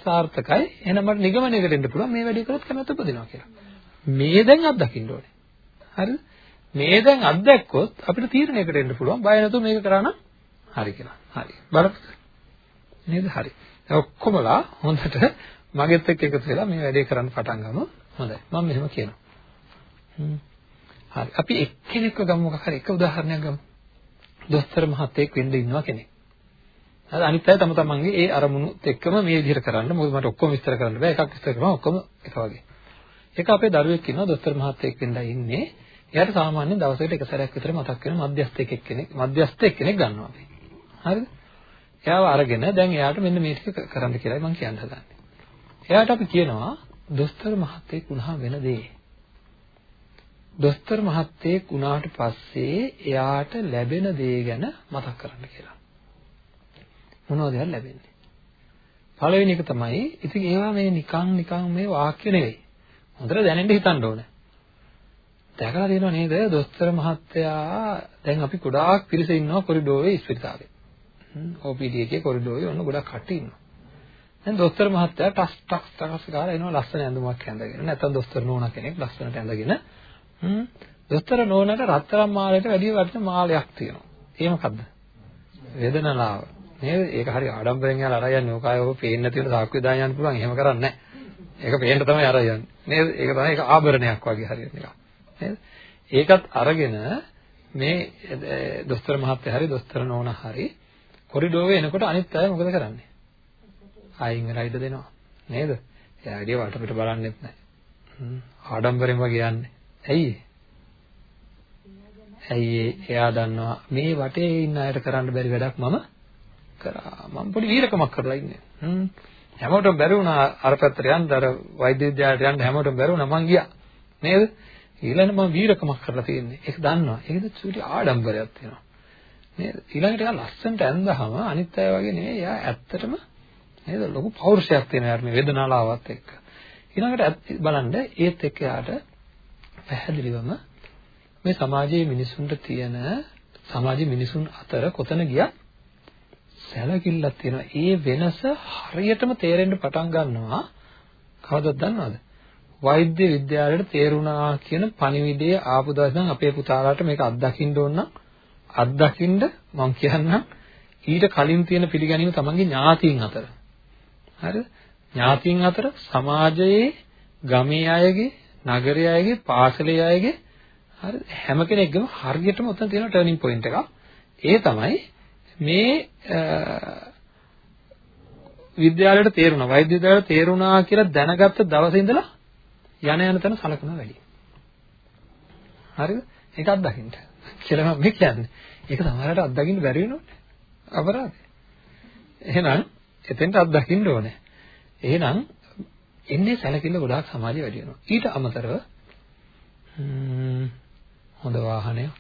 සාර්ථකයි. එහෙනම් මට නිගමනයකට එන්න පුළුවන් මේ වැඩේ කරොත් කැමැත්ත උපදිනවා කියලා. මේ දැන් අත්දකින්න ඕනේ. හරිද? මේ දැන් අත්දැක්කොත් අපිට තීරණයකට එන්න පුළුවන්. බය නැතුව මේක කරා නම් හරි කියලා. හරි. බලන්න. නේද? හරි. ඔක්කොමලා හොඳට මගෙත් එක්ක එකතු වෙලා මේ වැඩේ කරන්න පටන් ගමු. හොඳයි. මම මෙහෙම කියනවා. හරි. අපි එක්කෙනෙක්ව ගමු මොකක් හරි එක උදාහරණයක් ගමු. දොස්තර මහත්තයෙක් වෙන්න ඉන්නවා කෙනෙක්. හරි අනිත් අය තම තමන්ගේ ඒ අරමුණුත් එක්කම මේ විදිහට කරන්න. මොකද මට ඔක්කොම විස්තර කරන්න බෑ. එකක් විස්තර කරනවා ඔක්කොම එක වගේ. ඒක අපේ දරුවෙක් ඉන්නවා දොස්තර මහත්තයෙක් වෙන්නයි ඉන්නේ. එයාට සාමාන්‍යයෙන් දවසකට එක සැරයක් විතර මතක් වෙන මධ්‍යස්ථ කෙනෙක් මධ්‍යස්ථ කෙනෙක් ගන්නවා අපි. හරිද? එයාව අරගෙන දැන් එයාට මෙන්න මේ ටික කරන්න කියලායි මම කියන්න හදන්නේ. එයාට අපි කියනවා දොස්තර මහත්තයෙක් වුණාම වෙන දේ. දොස්තර මහත්තයෙක් වුණාට පස්සේ එයාට ලැබෙන දේ ගැන මතක් කරන්න කියලා. මොනවද එයාට ලැබෙන්නේ? පළවෙනි එක තමයි ඉතින් ඒවා මේ නිකන් නිකන් මේ වාක්‍ය නෙවෙයි. හොඳට දැනෙන්න හිතන්න ඕනේ. දැකලා තියෙනව නේද දොස්තර මහත්තයා දැන් අපි ගොඩාක් පිරිස ඉන්නවා කොරිඩෝවේ ඉස්පිරිතාලේ. OPD එකේ කොරිඩෝවේ ඔන්න ගොඩක් කට්ටිය ඉන්නවා. දැන් දොස්තර මහත්තයා ටස් ටස් ටස් ගාලා එනවා ලස්සන ඇඳුමක් ඇඳගෙන. නැත්නම් දොස්තර නෝනා කෙනෙක් ලස්සනට ඇඳගෙන. හ්ම් දොස්තර නෝනාට රත්තරන් මාලයට වැඩිය වටින මාලයක් තියෙනවා. ඒ මොකද්ද? වේදනාව. නේද? ඒක හරි ආඩම්බරෙන් යාලා අරන් යන්නේ. ඕක ආයෝ පේන්නේ නැති වෙන සාක්කුවේ දාන්න යන්න පුළුවන්. එහෙම කරන්නේ නැහැ. ඒක පේන්න තමයි අරන් යන්නේ. නේද? ඒක තමයි ඒක ආභරණයක් වගේ හරියට නිකන්. නේද? ඒකත් අරගෙන මේ දොස්තර මහත්තයා හරි දොස්තර නෝනා හරි කොරිඩෝවේ එනකොට අනිත් අය මොකද කරන්නේ? ආයින් රයිඩ් දෙනවා. නේද? එයා වැඩි වටපිට බලන්නෙත් නැහැ. ආඩම්බරෙන් වගේ යන්නේ. ඇයි ඇයි එයා දන්නවා මේ වටේ ඉන්න අයට කරන්න බැරි වැඩක් මම කරා. මම පොඩි වීරකමක් කරලා ඉන්නේ. හ්ම් හැමෝටම බැරි වුණා අර පැත්තට යන්න අර වෛද්‍ය විද්‍යාලයට යන්න හැමෝටම බැරි වුණා මං ගියා. නේද? ඊළඟට මම වීරකමක් කරලා තියෙන්නේ. ඒක දන්නවා. ඒකද චූටි ආඩම්බරයක් තියෙනවා. නේද? ඊළඟට එයා ලස්සනට ඇඳහම අනිත් අය වගේ නෙවෙයි. එයා ඇත්තටම නේද? ලොකු පෞරුෂයක් තියෙනවා යාර මේ වේදනාලාවත් එක්ක. ඊළඟට බලන්න ඒත් එක්ක යාට පැහැදිලිවම මේ සමාජයේ මිනිසුන්ට තියෙන සමාජයේ මිනිසුන් අතර කොතන ගියත් සැලකිල්ලක් තියෙනවා. ඒ වෙනස හරියටම තේරෙන්න පටන් ගන්නවා. කවදද දන්නවද? වෛද්‍ය විද්‍යාලයට තේරුණා කියන පණිවිඩය ආපු දවස් නම් අපේ පුතාලාට මේක අත්දකින්න ඕන නම් අත්දකින්න මම කියන්නම් ඊට කලින් තියෙන පිළිගැනීම තමන්ගේ ඥාතීන් අතර. හරිද? ඥාතීන් අතර සමාජයේ ගමේ අයගේ, නගරයේ අයගේ, පාසලේ අයගේ හරි හැම කෙනෙක්ගේම හරියටම උතන තියෙන ටර්නින් පොයින්ට් එකක්. ඒ තමයි මේ විද්‍යාලයට තේරුණා වෛද්‍ය විද්‍යාලයට තේරුණා කියලා දැනගත්ත දවසේ ඉඳලා යන යන තැන සලකනවා වැඩි. හරිද? ඒක අත්දකින්න. කියලා මම කියන්නේ. ඒක සමහරවිට අත්දකින්න බැරි වෙනවනේ. අපරාධයි. එහෙනම් එතෙන්ට අත්දකින්න ඕනේ. එහෙනම් එන්නේ සැලකිල්ල ගොඩාක් සමාජය වැඩි වෙනවා. ඊට අමතරව හොඳ වාහනයක්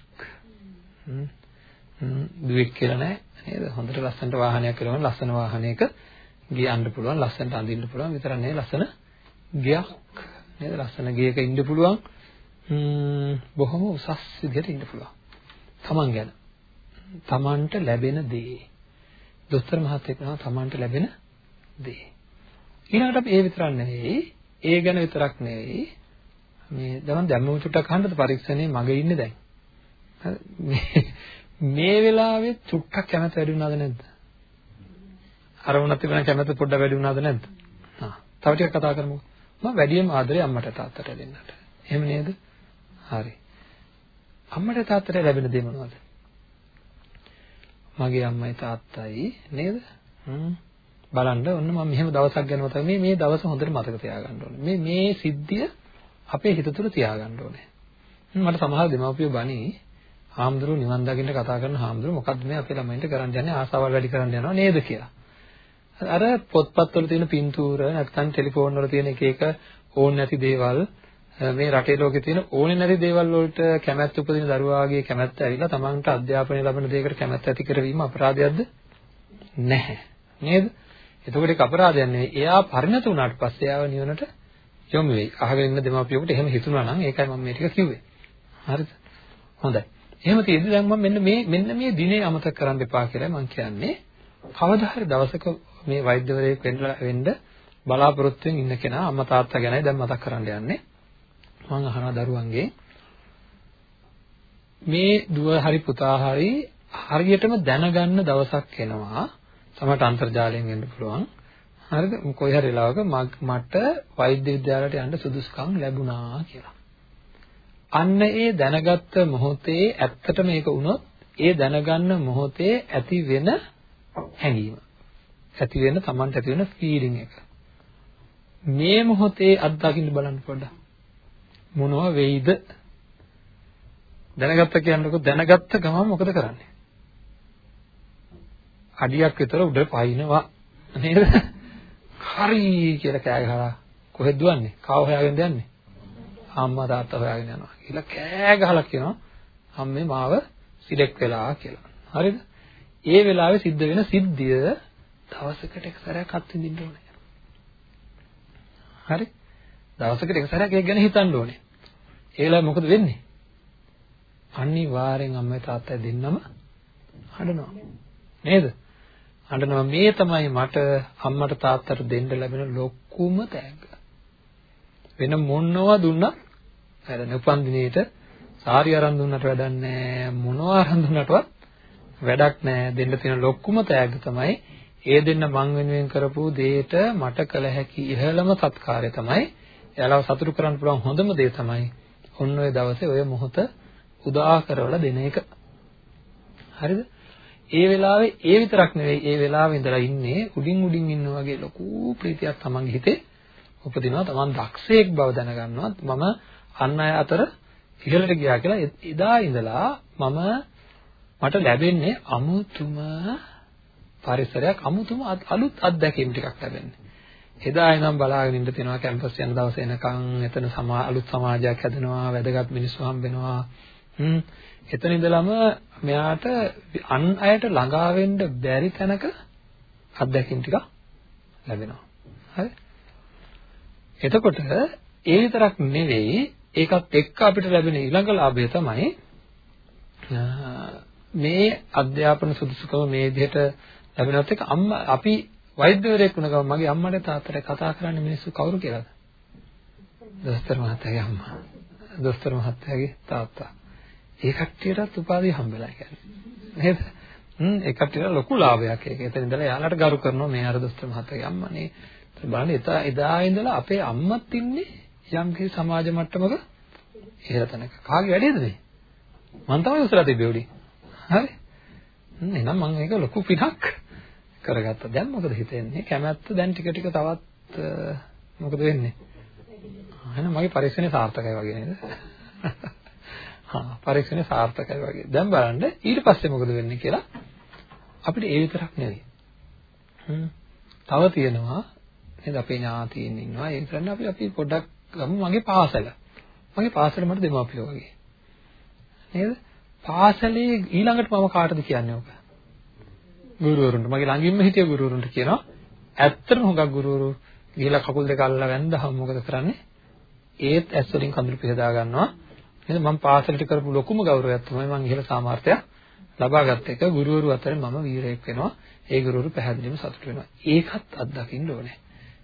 දුවෙක් කියලා නෑ. නේද? හොඳට ලස්සනට වාහනයක් කියලා ලස්සන වාහනයක ගියන්න පුළුවන් ලස්සනට අඳින්න පුළුවන්. විතර නෙවෙයි ලස්සන ගයක්. නේද? ලස්සන ගයක ඉන්න පුළුවන්. බොහොම උසස් විදිහට ඉන්න පුළුවන්. තමන් ගැන. තමන්ට ලැබෙන දේ. දොස්තර මහත්තයෙක් නම තමන්ට ලැබෙන දේ. ඊළඟට අපි ඒ විතරක් නෙවෙයි ඒ ගැන විතරක් නෙවෙයි. මේ දැන් දැම්මම චුට්ටක් අහන්නද පරීක්ෂණේ මගේ ඉන්නේ දැන්. මේ මේ වෙලාවේ චුට්ටක් කැමැත්ත වැඩි වුණාද නැද්ද? අර වුණත් තිබෙන කැමැත්ත පොඩ්ඩක් වැඩි වුණාද නැද්ද? හා. තව ටිකක් කතා කරමුකෝ. මම වැඩිම ආදරේ අම්මට තාත්තට දෙන්නට. එහෙම නේද? හරි. අම්මට තාත්තට ලැබෙන දේ මොනවද? මගේ අම්මයි තාත්තයි නේද? හ්ම්. බලන්න ඔන්න මම මෙහෙම දවසක් ගැන මතක මේ මේ දවස හොඳට මතක තියාගන්න ඕනේ. මේ මේ සිද්ධිය අපේ හිත තුළ තියාගන්න ඕනේ. මට සමහර දෙමාපියෝ බණි හාමුදුරුවෝ නිවන් දකින්න කතා කරන හාමුදුරුවෝ මොකද්ද මේ අපේ ළමයින්ට කරන්න යන්නේ ආසාවල් වැඩි කරන්න යනවා නේද කියලා. අර පොත්පත්වල තියෙන පින්තූර නැත්නම් ටෙලිෆෝන් වල තියෙන එක එක ඕන නැති දේවල් මේ රටේ ලෝකේ තියෙන ඕනේ නැති දේවල් වලට කැමැත්ත උපදින දරුවාගේ කැමැත්ත ඇවිල්ලා තමන්ට අධ්‍යාපනය ලැබෙන දෙයකට කැමැත්ත ඇති කරවීම අපරාධයක්ද නැහැ නේද එතකොට ඒක අපරාධයක් නෙවෙයි එයා පරිණත වුණාට පස්සේ ආව නිවනට යොමු වෙයි. අහගෙන ඉන්න දෙමාපියෙකුට එහෙම හිතුණා නම් ඒකයි මම මේ ටික කිව්වේ. හරිද? හොඳයි. එහෙම තියෙද්දි දැන් මම මෙන්න මේ මෙන්න මේ දිනේ අමතක කරන්න එපා කියලා මම කියන්නේ. කවදා හරි දවසක මේ වෛද්‍යවරයෙක් වෙන්න වෙන්න බලාපොරොත්තුෙන් ඉන්න කෙනා අම්මා තාත්තා ගැනයි දැන් මතක් කරන්න යන්නේ. මම අහනවා දරුවන්ගේ මේ දුව හරි පුතා හරි හරියටම දැනගන්න දවසක් එනවා. සමහරට අන්තර්ජාලයෙන් වෙන්න පුළුවන්. හරිද? කොයි හරි වෙලාවක මට වෛද්‍ය විද්‍යාලයට යන්න සුදුසුකම් ලැබුණා කියලා. අන්න ඒ දැනගත්ත මොහොතේ ඇත්තට මේක වුණොත් ඒ දැනගන්න මොහොතේ ඇති වෙන හැඟීම. ඇති වෙන Tamanට ඇති වෙන ෆීලිං එක. මේ මොහොතේ අත්දකින්න බලන්න පොඩ්ඩක්. මොනවා වෙයිද? දැනගත්ත කියන්නකො දැනගත්ත ගමන් මොකද කරන්නේ? අඩියක් විතර උඩ පයින්නවා නේද? හරි කියලා කෑ ගහලා කොහෙද දුවන්නේ? කාව හොයාගෙන යන්නේ? අම්මා තාත්තා හොයාගෙන යනවා කියලා කෑ ගහලා කියනවා අම්මේ මාව සිලෙක්ට් වෙලා කියලා. හරිද? ඒ වෙලාවේ සිද්ධ වෙන සිද්ධිය දවසකට එක සැරයක් අත්විඳින්න ඕනේ. හරි? දවසකට එක සැරයක් ඒක ගැන හිතන්න ඕනේ. ඒ වෙලාවේ මොකද වෙන්නේ? අනිවාර්යෙන් අම්මයි තාත්තයි දෙන්නම හඬනවා. නේද? අඬනවා මේ තමයි මට අම්මට තාත්තට දෙන්න ලැබෙන ලොකුම තෑග්ග. වෙන මොනවා දුන්නත් හැරෙන උපන්දිනේට සාරි අරන් දුන්නට වැඩක් නැහැ. මොනවා අරන් දුන්නටවත් වැඩක් නැහැ. දෙන්න තියෙන ලොකුම තෑග්ග තමයි ඒ දෙන්න මං වෙනුවෙන් කරපු දෙයට මට කළ හැකි ඉහළම සත්කාරය තමයි. එයාලව සතුටු කරන්න පුළුවන් හොඳම දේ තමයි ඔන්න ඔය දවසේ ඔය මොහොත උදා කරවලා දෙන එක. හරිද? ඒ වෙලාවේ ඒ විතරක් නෙවෙයි ඒ වෙලාවේ ඉඳලා ඉන්නේ උඩින් උඩින් ඉන්න වගේ ලොකු ප්‍රීතියක් තමන්ගේ හිතේ උපදිනවා. තමන් දක්ෂයෙක් බව දැනගන්නවා. මම අන් අය අතර ඉහළට ගියා කියලා එදා ඉඳලා මම මට ලැබෙන්නේ අමුතුම පරිසරයක් අමුතුම අලුත් අත්දැකීම් ටිකක් ලැබෙන්නේ. එදා ඉඳන් බලාගෙන ඉන්න තියෙනවා කැම්පස් යන දවස් එනකන් එතන සමා අලුත් සමාජයක් හැදෙනවා වැදගත් මිනිස්සු හම්බෙනවා. හ්ම්. එතන ඉඳලම මෙයාට අන් අයට ළඟා වෙන්න බැරි තැනක අත්දැකීම් ටික ලැබෙනවා. හරි? එතකොට ඒ විතරක් නෙවෙයි ඒකත් එක්ක අපිට ලැබෙන ඊළඟ ලාභය තමයි මේ අධ්‍යාපන සුදුසුකම මේ විදිහට ලැබෙනත් එක්ක අම්මා අපි වෛද්‍යවරයෙක් වුණ ගමන් මගේ අම්මට තාත්තට කතා කරන්නේ මිනිස්සු කවුරු කියලාද? දොස්තර මහත්තයාගේ අම්මා. දොස්තර මහත්තයාගේ තාත්තා. ඒ කට්ටියටත් උපාධිය හම්බෙලා කියන්නේ. නේද? හ්ම් ඒ කට්ටියට ලොකු ලාභයක් ඒක. එතන ඉඳලා යාළට ගරු කරනවා මේ අර දොස්තර මහත්තයාගේ අම්මානේ. බලන්න එදා එදා ඉඳලා අපේ අම්මත් ඉන්නේ යම් කිසි සමාජ මට්ටමක ඉහළ තැනක. කාගේ වැඩේද මේ? මං තමයි උසලා තිබ්බේ උඩින්. හරි? එහෙනම් මම ඒක ලොකු පිටක් කරගත්තා. දැන් මොකද හිතෙන්නේ? කැමැත්ත දැන් ටික ටික තවත් මොකද වෙන්නේ? එහෙනම් මගේ පරීක්ෂණය සාර්ථකයි වගේ නේද? හා පරීක්ෂණය සාර්ථකයි වගේ. දැන් බලන්න ඊට පස්සේ මොකද වෙන්නේ කියලා අපිට ඒ විතරක් නෙවෙයි. හ්ම්. තව තියෙනවා නේද අපේ ඥාතීන් ඉන්නවා. ඒ කියන්නේ අපි අපි පොඩ්ඩක් ගමු මගේ පාසල. මගේ පාසල මට දෙමාපියෝ වගේ. නේද? පාසලේ ඊළඟට මම කාටද කියන්නේ ඔක? ගුරුවරුන්ට. මගේ ළඟින්ම හිටිය ගුරුවරුන්ට කියනවා ඇත්තටම හුඟක් ගුරුවරු ගිහලා කකුල් දෙක අල්ලලා වැන්දහම මොකද කරන්නේ? ඒත් ඇස් වලින් කඳුළු පිහදා ගන්නවා. නේද? මම පාසලට කරපු ලොකුම ගෞරවයක් තමයි මම ඉහළ සාමර්ථ්‍යය ලබාගත් එක. ගුරුවරු අතර මම වීරයෙක් වෙනවා. ඒ ගුරුවරු පැහැදිලිවම සතුට වෙනවා. ඒකත් අත්දකින්න ඕනේ.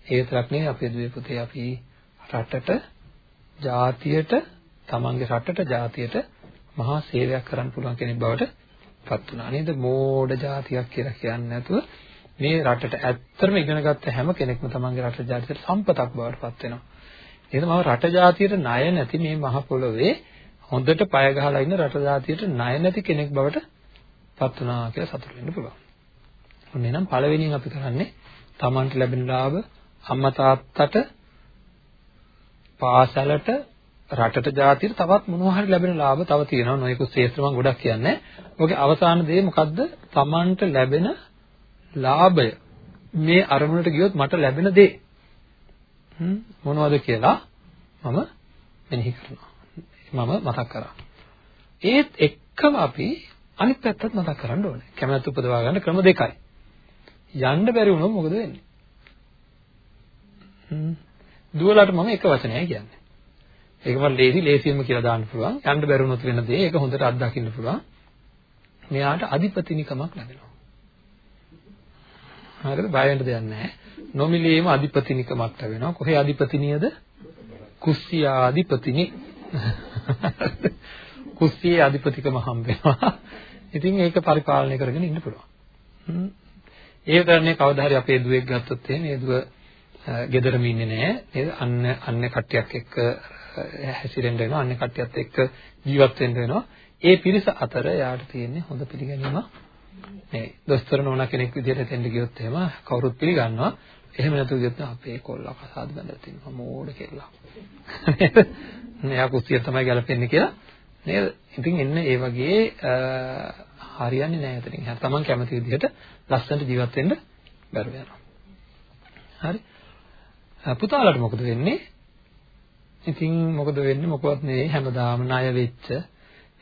ඒ විතරක් නෙවෙයි අපේ දුවේ පුතේ. අපි රටට ජාතියට තමන්ගේ රටට ජාතියට මහා සේවයක් කරන්න පුළුවන් කෙනෙක් බවට පත් වුණා. නේද? මෝඩ జాතියක් කියලා කියන්නේ නැතුව මේ රටට ඇත්තටම ඉගෙන ගත්ත හැම කෙනෙක්ම තමන්ගේ රට ජාතියට සම්පතක් බවට පත් වෙනවා. නේද මම රට ජාතියට ණය නැති මේ මහ පොළොවේ හොඳට පය ගහලා ඉන්න රට ජාතියට ණය නැති කෙනෙක් බවට පත් වුණා කියලා සතුටු වෙන්න පුළුවන්. ඔන්න එහෙනම් පළවෙනියෙන් අපි කරන්නේ තමන්ට ලැබෙන ලාභ අම්මා තාත්තට පාසලට රටට ජාතියට තවත් මොනවා හරි ලැබෙන ලාභ තව තියෙනවා නොයෙකුත් ශේත්‍ර මම ගොඩක් කියන්නේ. ඔගේ අවසාන දේ මොකද්ද? Tamanට ලැබෙන ලාභය. මේ අරමුණට ගියොත් මට ලැබෙන දේ. හ්ම් මොනවද කියලා මම මෙනෙහි කරනවා. මම මතක් කරා. ඒත් එක්කම අපි අනිත් පැත්තත් මතක් කරන්න ඕනේ. කැමැත්ත උපදවා ගන්න ක්‍රම දෙකයි. යන්න බැරි වුණොත් මොකද වෙන්නේ? හ්ම් දුවලට මම එක වචනයයි කියන්නේ. ඒක මම ලේසි ලේසියෙන්ම කියලා දාන්න පුළුවන්. යන්න බැරුණොත් වෙන දේ ඒක හොඳට අත්දකින්න පුළුවන්. මෙයාට අධිපතිනිකමක් ලැබෙනවා. හරිද? බය වෙන්න දෙයක් නැහැ. නොමිලේම අධිපතිනිකමක් ලැබෙනවා. කොහේ අධිපතිනියද? කුස්සියා අධිපතිනි. කුස්සියේ අධිපතිකම හම්බ වෙනවා. ඉතින් ඒක පරිපාලනය කරගෙන ඉන්න පුළුවන්. ඒ කරන්නේ කවදා හරි අපේ දුවෙක් ගත්තොත් එහෙම ඒ දුව ගෙදරම ඉන්නේ නැහැ. නේද? අන්න අන්න කට්ටියක් එක්ක හැසිරෙන්න වෙනවා. අන්න කට්ටියත් එක්ක ජීවත් වෙන්න වෙනවා. ඒ පිරිස අතර යාට තියෙන්නේ හොඳ පිළිගැනීමක් නෙවෙයි දොස්තර නෝනා කෙනෙක් විදිහට එතෙන්ට ගියොත් එහෙම කවුරුත් පිළිගන්නවා. එහෙම නැතුව ගියොත් අපේ කොල්ලා කසාද බඳලා තිනවා මෝඩ කෙල්ලා. නේද? එයා කුස්සිය තමයි ගැලපෙන්නේ කියලා. නේද? ඉතින් එන්න ඒ වගේ හරියන්නේ නැහැ එතනින්. හරි තමන් කැමති විදිහට ලස්සනට ජීවත් වෙන්න බැරුව යනවා. හරි. පුතාලට මොකද වෙන්නේ? ඉතින් මොකද වෙන්නේ? මොකවත් නෙවෙයි හැමදාම ණය වෙච්ච.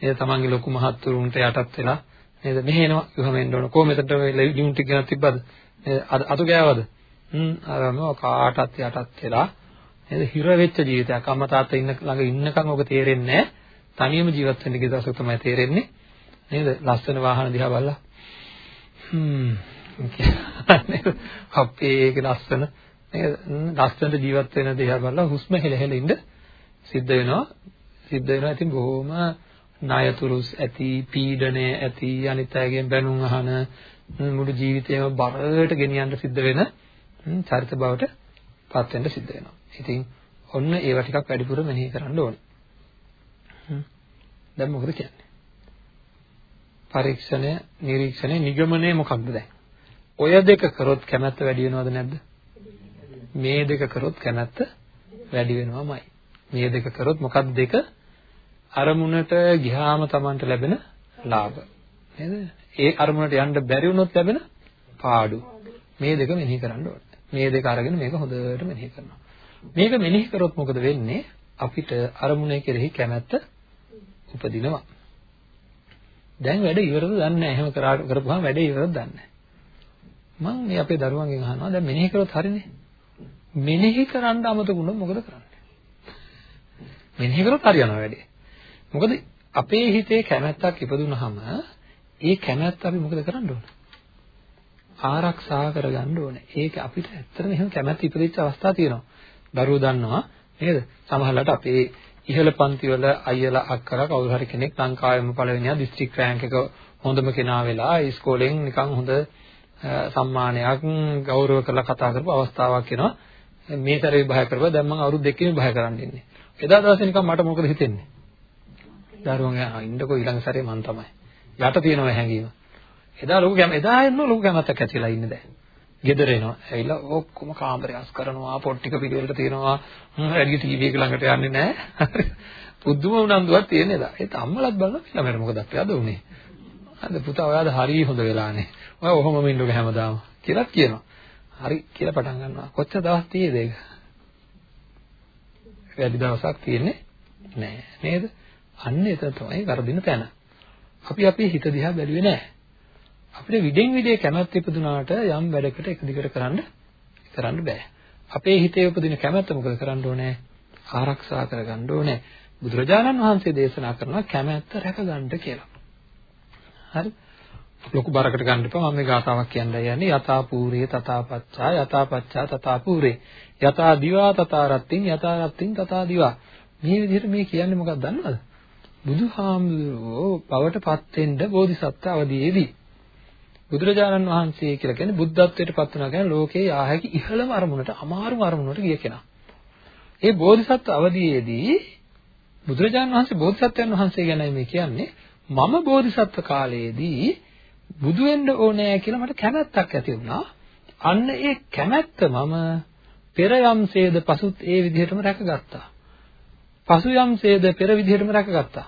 නේද තමන්ගේ ලොකු මහත්තුරුන්ට යටත් වෙලා. නේද? මෙහෙනවා ඉවහම එන්න ඕන කොහොමද ලියුම් ටික ගෙනත් තිබ්බද? අතු ගෑවද? හ්ම් අර මොකක් කාටත් යටත් වෙලා. නේද? හිර වෙච්ච ජීවිතයක්. අම්මා තාත්තා ඉන්න ළඟ ඉන්නකම් ඔබ තේරෙන්නේ නැහැ තනියම ජීවත් වෙන්න ගිය දවසක් තමයි තේරෙන්නේ. නේද? ලස්සන වාහන දිහා බලලා. හ්ම්. නේද අපේ ඒක ලස්සන නේද ලස්සනට ජීවත් වෙන දිහා බලලා හුස්ම හෙල හෙල ඉන්න සිද්ධ වෙනවා සිද්ධ වෙනවා ඉතින් බොහොම ණයතුරුස් ඇති පීඩණය ඇති අනිත් අයගෙන් බැනුම් අහන මුළු ජීවිතේම බරට ගෙනියන්න සිද්ධ වෙන චරිත බවට පත් වෙන්න සිද්ධ වෙනවා. ඉතින් ඔන්න ඒවා ටිකක් වැඩිපුර මෙනෙහි කරන්න ඕනේ. දැන් මොකද කියන්නේ? පරීක්ෂණය, නිරීක්ෂණය, නිගමනය මොකක්ද දැන්? ඔය දෙක කරොත් කැමැත්ත වැඩි වෙනවද නැද්ද? මේ දෙක කරොත් කැමැත්ත වැඩි වෙනවමයි. මේ දෙක කරොත් මොකක්ද දෙක? අරමුණට ගියාම Tamanට ලැබෙන ලාභ. නේද? ඒ අරමුණට යන්න බැරි වුණොත් ලැබෙන පාඩු මේ දෙක මෙනෙහි කරන්න ඕනේ. මේ දෙක අරගෙන මේක හොඳට මෙනෙහි කරනවා. මේක මෙනෙහි කරොත් මොකද වෙන්නේ? අපිට අරමුණේ කෙරෙහි කැමැත්ත උපදිනවා. දැන් වැඩ ඉවරද දන්නේ නැහැ. එහෙම කරපුවාම වැඩ ඉවරද දන්නේ නැහැ. මම මේ අපේ දරුවන්ගෙන් අහනවා දැන් මෙනෙහි කරොත් හරිනේ. මෙනෙහි කරන්න අමතක වුණොත් මොකද කරන්නේ? මෙනෙහි කරොත් හරියනවා වැඩේ. මොකද අපේ හිතේ කැමැත්තක් ඉපදුනහම ඒ කැමැත්ත අපි මොකද කරන්න ඕන? ආරක්ෂා කරගන්න ඕනේ. ඒක අපිට ඇත්තටම එහෙම කැමැත්ත ඉපදිච්ච අවස්ථා තියෙනවා. දරුවෝ දන්නවා නේද? සමහරවිට අපේ ඉහළ පන්ති වල අයියලා අක්කලා කවුරු හරි කෙනෙක් ලංකාවේම පළවෙනියා දිස්ත්‍රික් රෑන්ක් එක හොඳම කෙනා වෙලා ඉස්කෝලෙන් නිකන් හොඳ සම්මානයක් ගෞරව කරලා කතා කරපු අවස්ථාවක් එනවා. මේ සැරේ විභාග කරපුවා දැන් මම අවුරුදු දෙකකින් විභාග කරන්න ඉන්නේ. එදා දවසේ නිකන් මට මොකද හිතෙන්නේ? දරුවන් යනවා ඉන්නකෝ ඊළඟ සැරේ මං තමයි. යට තියෙනවා හැංගීම. එදා ලොකු කැම එදා එන්න ලොකු කැමැත්තක් ඇතිලා ඉන්නේ දැන්. ගෙදර එනවා. ඇවිල්ලා ඔක්කොම කාමරය අස් කරනවා, පොත් ටික පිළිවෙලට තියනවා. වැඩි ටීවී එක ළඟට යන්නේ නැහැ. පුදුම උනන්දුවක් තියෙන එදා. ඒත් අම්මලත් බලනවා ළමයට මොකද අපේ අද උනේ. අද පුතා ඔයාද හරිය හොඳ වෙලානේ. ඔය ඔහොමම ඉන්නක හැමදාම කියලා කියනවා. හරි කියලා පටන් ගන්නවා. කොච්චර දවස් තියෙද ඒක? වැඩි දවසක් තියෙන්නේ නැහැ. නේද? අන්න එතන තමයි වරදින තැන. අපි අපේ හිත දිහා බැලුවේ නැහැ. අපිට විඩෙන් විඩේ කැමැත්ත ඉපදුනාට යම් වැඩකට එක දිගට කරන්න කරන්න බෑ. අපේ හිතේ උපදින කැමැත්ත මොකද කරන්න ඕනේ? ආරක්ෂා කරගන්න ඕනේ. බුදුරජාණන් වහන්සේ දේශනා කරනවා කැමැත්ත රැකගන්න කියලා. හරි? ලොකු බරකට ගන්න එපා. මම මේ ගාතාවක් කියන්නයි යන්නේ. යතා පූරේ තථාපච්චා යතා පච්චා තථා පූරේ යතා දිවා තථා රත්තින් යතා රත්තින් තථා දිවා. මේ විදිහට මේ කියන්නේ මොකක්ද දන්නවද? බුදුහාමුදුරුවෝ පවටපත් වෙන්න බෝධිසත්ව අවදීයේදී බුදුරජාණන් වහන්සේ කියලා කියන්නේ බුද්ධත්වයට පත් වුණා කියන්නේ ලෝකේ ආහැකි ඉහළම අරමුණට අමාරුම අරමුණට ගිය කෙනා. ඒ බෝධිසත්ව අවදීයේදී බුදුරජාණන් වහන්සේ බෝධිසත්වයන් වහන්සේ ගැනයි මේ කියන්නේ. මම බෝධිසත්ව කාලයේදී බුදු වෙන්න ඕනෑ කියලා මට කැමැත්තක් ඇති වුණා. අන්න ඒ කැමැත්ත මම පෙර යම්සේද පසුත් ඒ විදිහටම රැකගත්තා. පසු යම්සේද පෙර විදිහටම රැකගත්තා.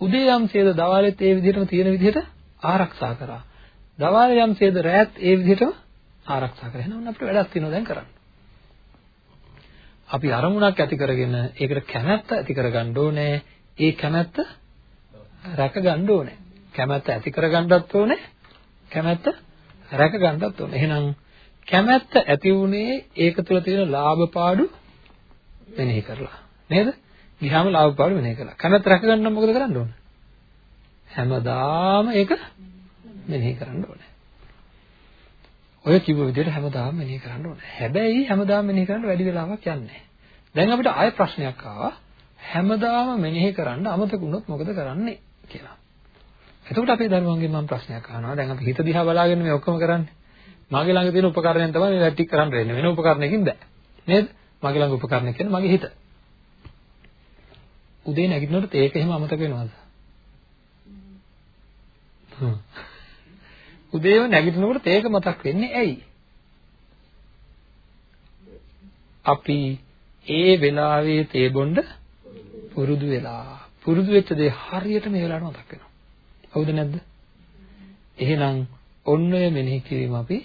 උදේ යම්සේද දවාලෙත් ඒ විදිහටම තියෙන විදිහට ආරක්ෂා කරා. දවාල යම්සේද රැත් ඒ විදිහටම ආරක්ෂා කරා. එහෙනම් අපිට වැඩක් තියෙනවා දැන් කරන්න. අපි අරමුණක් ඇති කරගෙන ඒකට කැමැත්ත ඇති කරගන්න ඕනේ. ඒ කැමැත්ත රැකගන්න ඕනේ. කැමැත්ත ඇති කරගන්නත් ඕනේ. කැමැත්ත රැකගන්නත් ඕනේ. එහෙනම් කැමැත්ත ඇති වුණේ ඒක තුළ තියෙන ලාභ පාඩු මෙනෙහි කරලා. නේද? ගියාම ලාභ පාඩු මෙනෙහි කළා. කැමැත්ත රැකගන්න නම් මොකද කරන්න ඕනේ? හැමදාම ඒක මෙනෙහි කරන්න ඕනේ. ඔය කිව්ව විදිහට හැමදාම මෙනෙහි කරන්න ඕනේ. හැබැයි හැමදාම මෙනෙහි කරන්න වැඩි වෙලාවක් යන්නේ දැන් අපිට ආයෙ ප්‍රශ්නයක් ආවා. හැමදාම මෙනෙහි කරන්න අමතක වුණොත් මොකද කරන්නේ කියලා. එතකොට අපේ දරුවන්ගෙන් මම ප්‍රශ්නයක් අහනවා. දැන් අපි හිත දිහා බලාගෙන මේ ඔක්කොම කරන්නේ. මගේ ළඟ තියෙන උපකරණයෙන් තමයි මේ වැටික් කරන්න වෙන්නේ. වෙන උපකරණයකින් බෑ. නේද? මගේ ළඟ උපකරණයක් කියන්නේ මගේ හිත. උදේ නැගිටිනකොට ඒක එහෙම අමතක වෙනවද? හ්ම්. උදේම නැගිටිනකොට ඒක මතක් වෙන්නේ ඇයි? අපි ඒ වෙලාවේ තේ බොන්න පුරුදු වෙලා පුරුදු වෙච්ච දේ හරියට මේ වෙලාවට මතක් වෙනවා. හවුද නැද්ද? එහෙනම් ඔන්න ඔය මෙනෙහි කිරීම අපි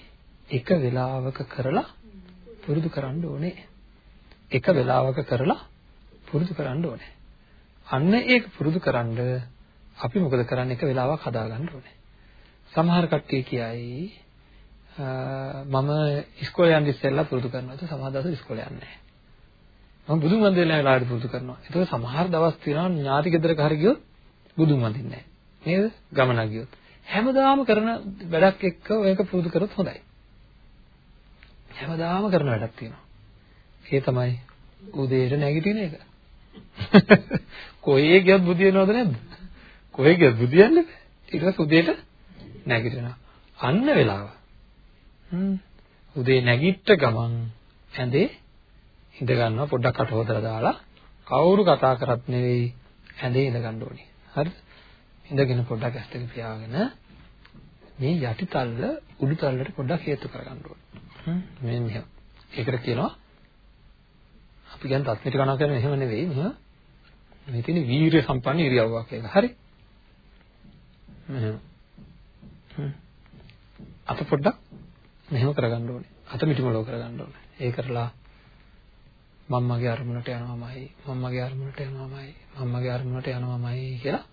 එක වෙලාවක කරලා පුරුදු කරන්න ඕනේ. එක වෙලාවක කරලා පුරුදු කරන්න ඕනේ. අන්න ඒක පුරුදු කරන්ඩ අපි මොකද කරන්නේ එක වෙලාවක් හදාගන්න ඕනේ. සමහර කට්ටිය කියයි මම ඉස්කෝලේ යන්න ඉස්සෙල්ලා පුරුදු කරනවා. ඒක සමහර දවස් ඉස්කෝලේ යන්නේ නැහැ. මම බුදුන් වන්දනලා වෙලාවට පුරුදු කරනවා. ඒක සමහර දවස් තියෙනවා ඥාති ගෙදරක හරි ගියොත් බුදුන් වන්දින්නේ නැහැ. නේද? ගමනක් ගියොත්. හැමදාම කරන වැඩක් එක්ක ඔයක පුරුදු කරොත් හොඳයි. හැමදාම කරන වැඩක් තියෙනවා. ඒ තමයි උදේට නැගිටින එක. කොහේ ගියත් බුදියනවද නැද්ද? කොහේ ගියත් බුදියන්නේ නැහැ. ඊට පස්සේ උදේට නැගිටිනවා. අන්න වෙලාව. හ්ම්. උදේ නැගිට්ට ගමන් ඇඳේ ඉඳ ගන්නවා පොඩ්ඩක් අත හොදලා දාලා කවුරු කතා කරත් නෙවෙයි ඇඳේ ඉඳ ගන්න ඕනේ. හරිද? ඉඳගෙන පොඩ්ඩක් ඇස් දෙක පියාගෙන මේ යටි තල්ල උඩු තල්ලට පොඩ්ඩක් හේතු කරගන්න ඕනේ. මේ මෙහෙම. ඒකට කියනවා අපි කියන්නේ තත්මිට කනවා කියන්නේ එහෙම නෙවෙයි. මෙහෙම මේ තියෙන වීරිය සම්පන්න ඉරියව්වක් ඒක. හරි? මෙහෙම. අත පොඩ්ඩක් මෙහෙම කරගන්න ඕනේ. අත මිටිමලව කරගන්න ඕනේ. ඒ කරලා මම්මගේ අරමුණට යනවාමයි මම්මගේ අරමුණට යනවාමයි මම්මගේ අරමුණට යනවාමයි කියලා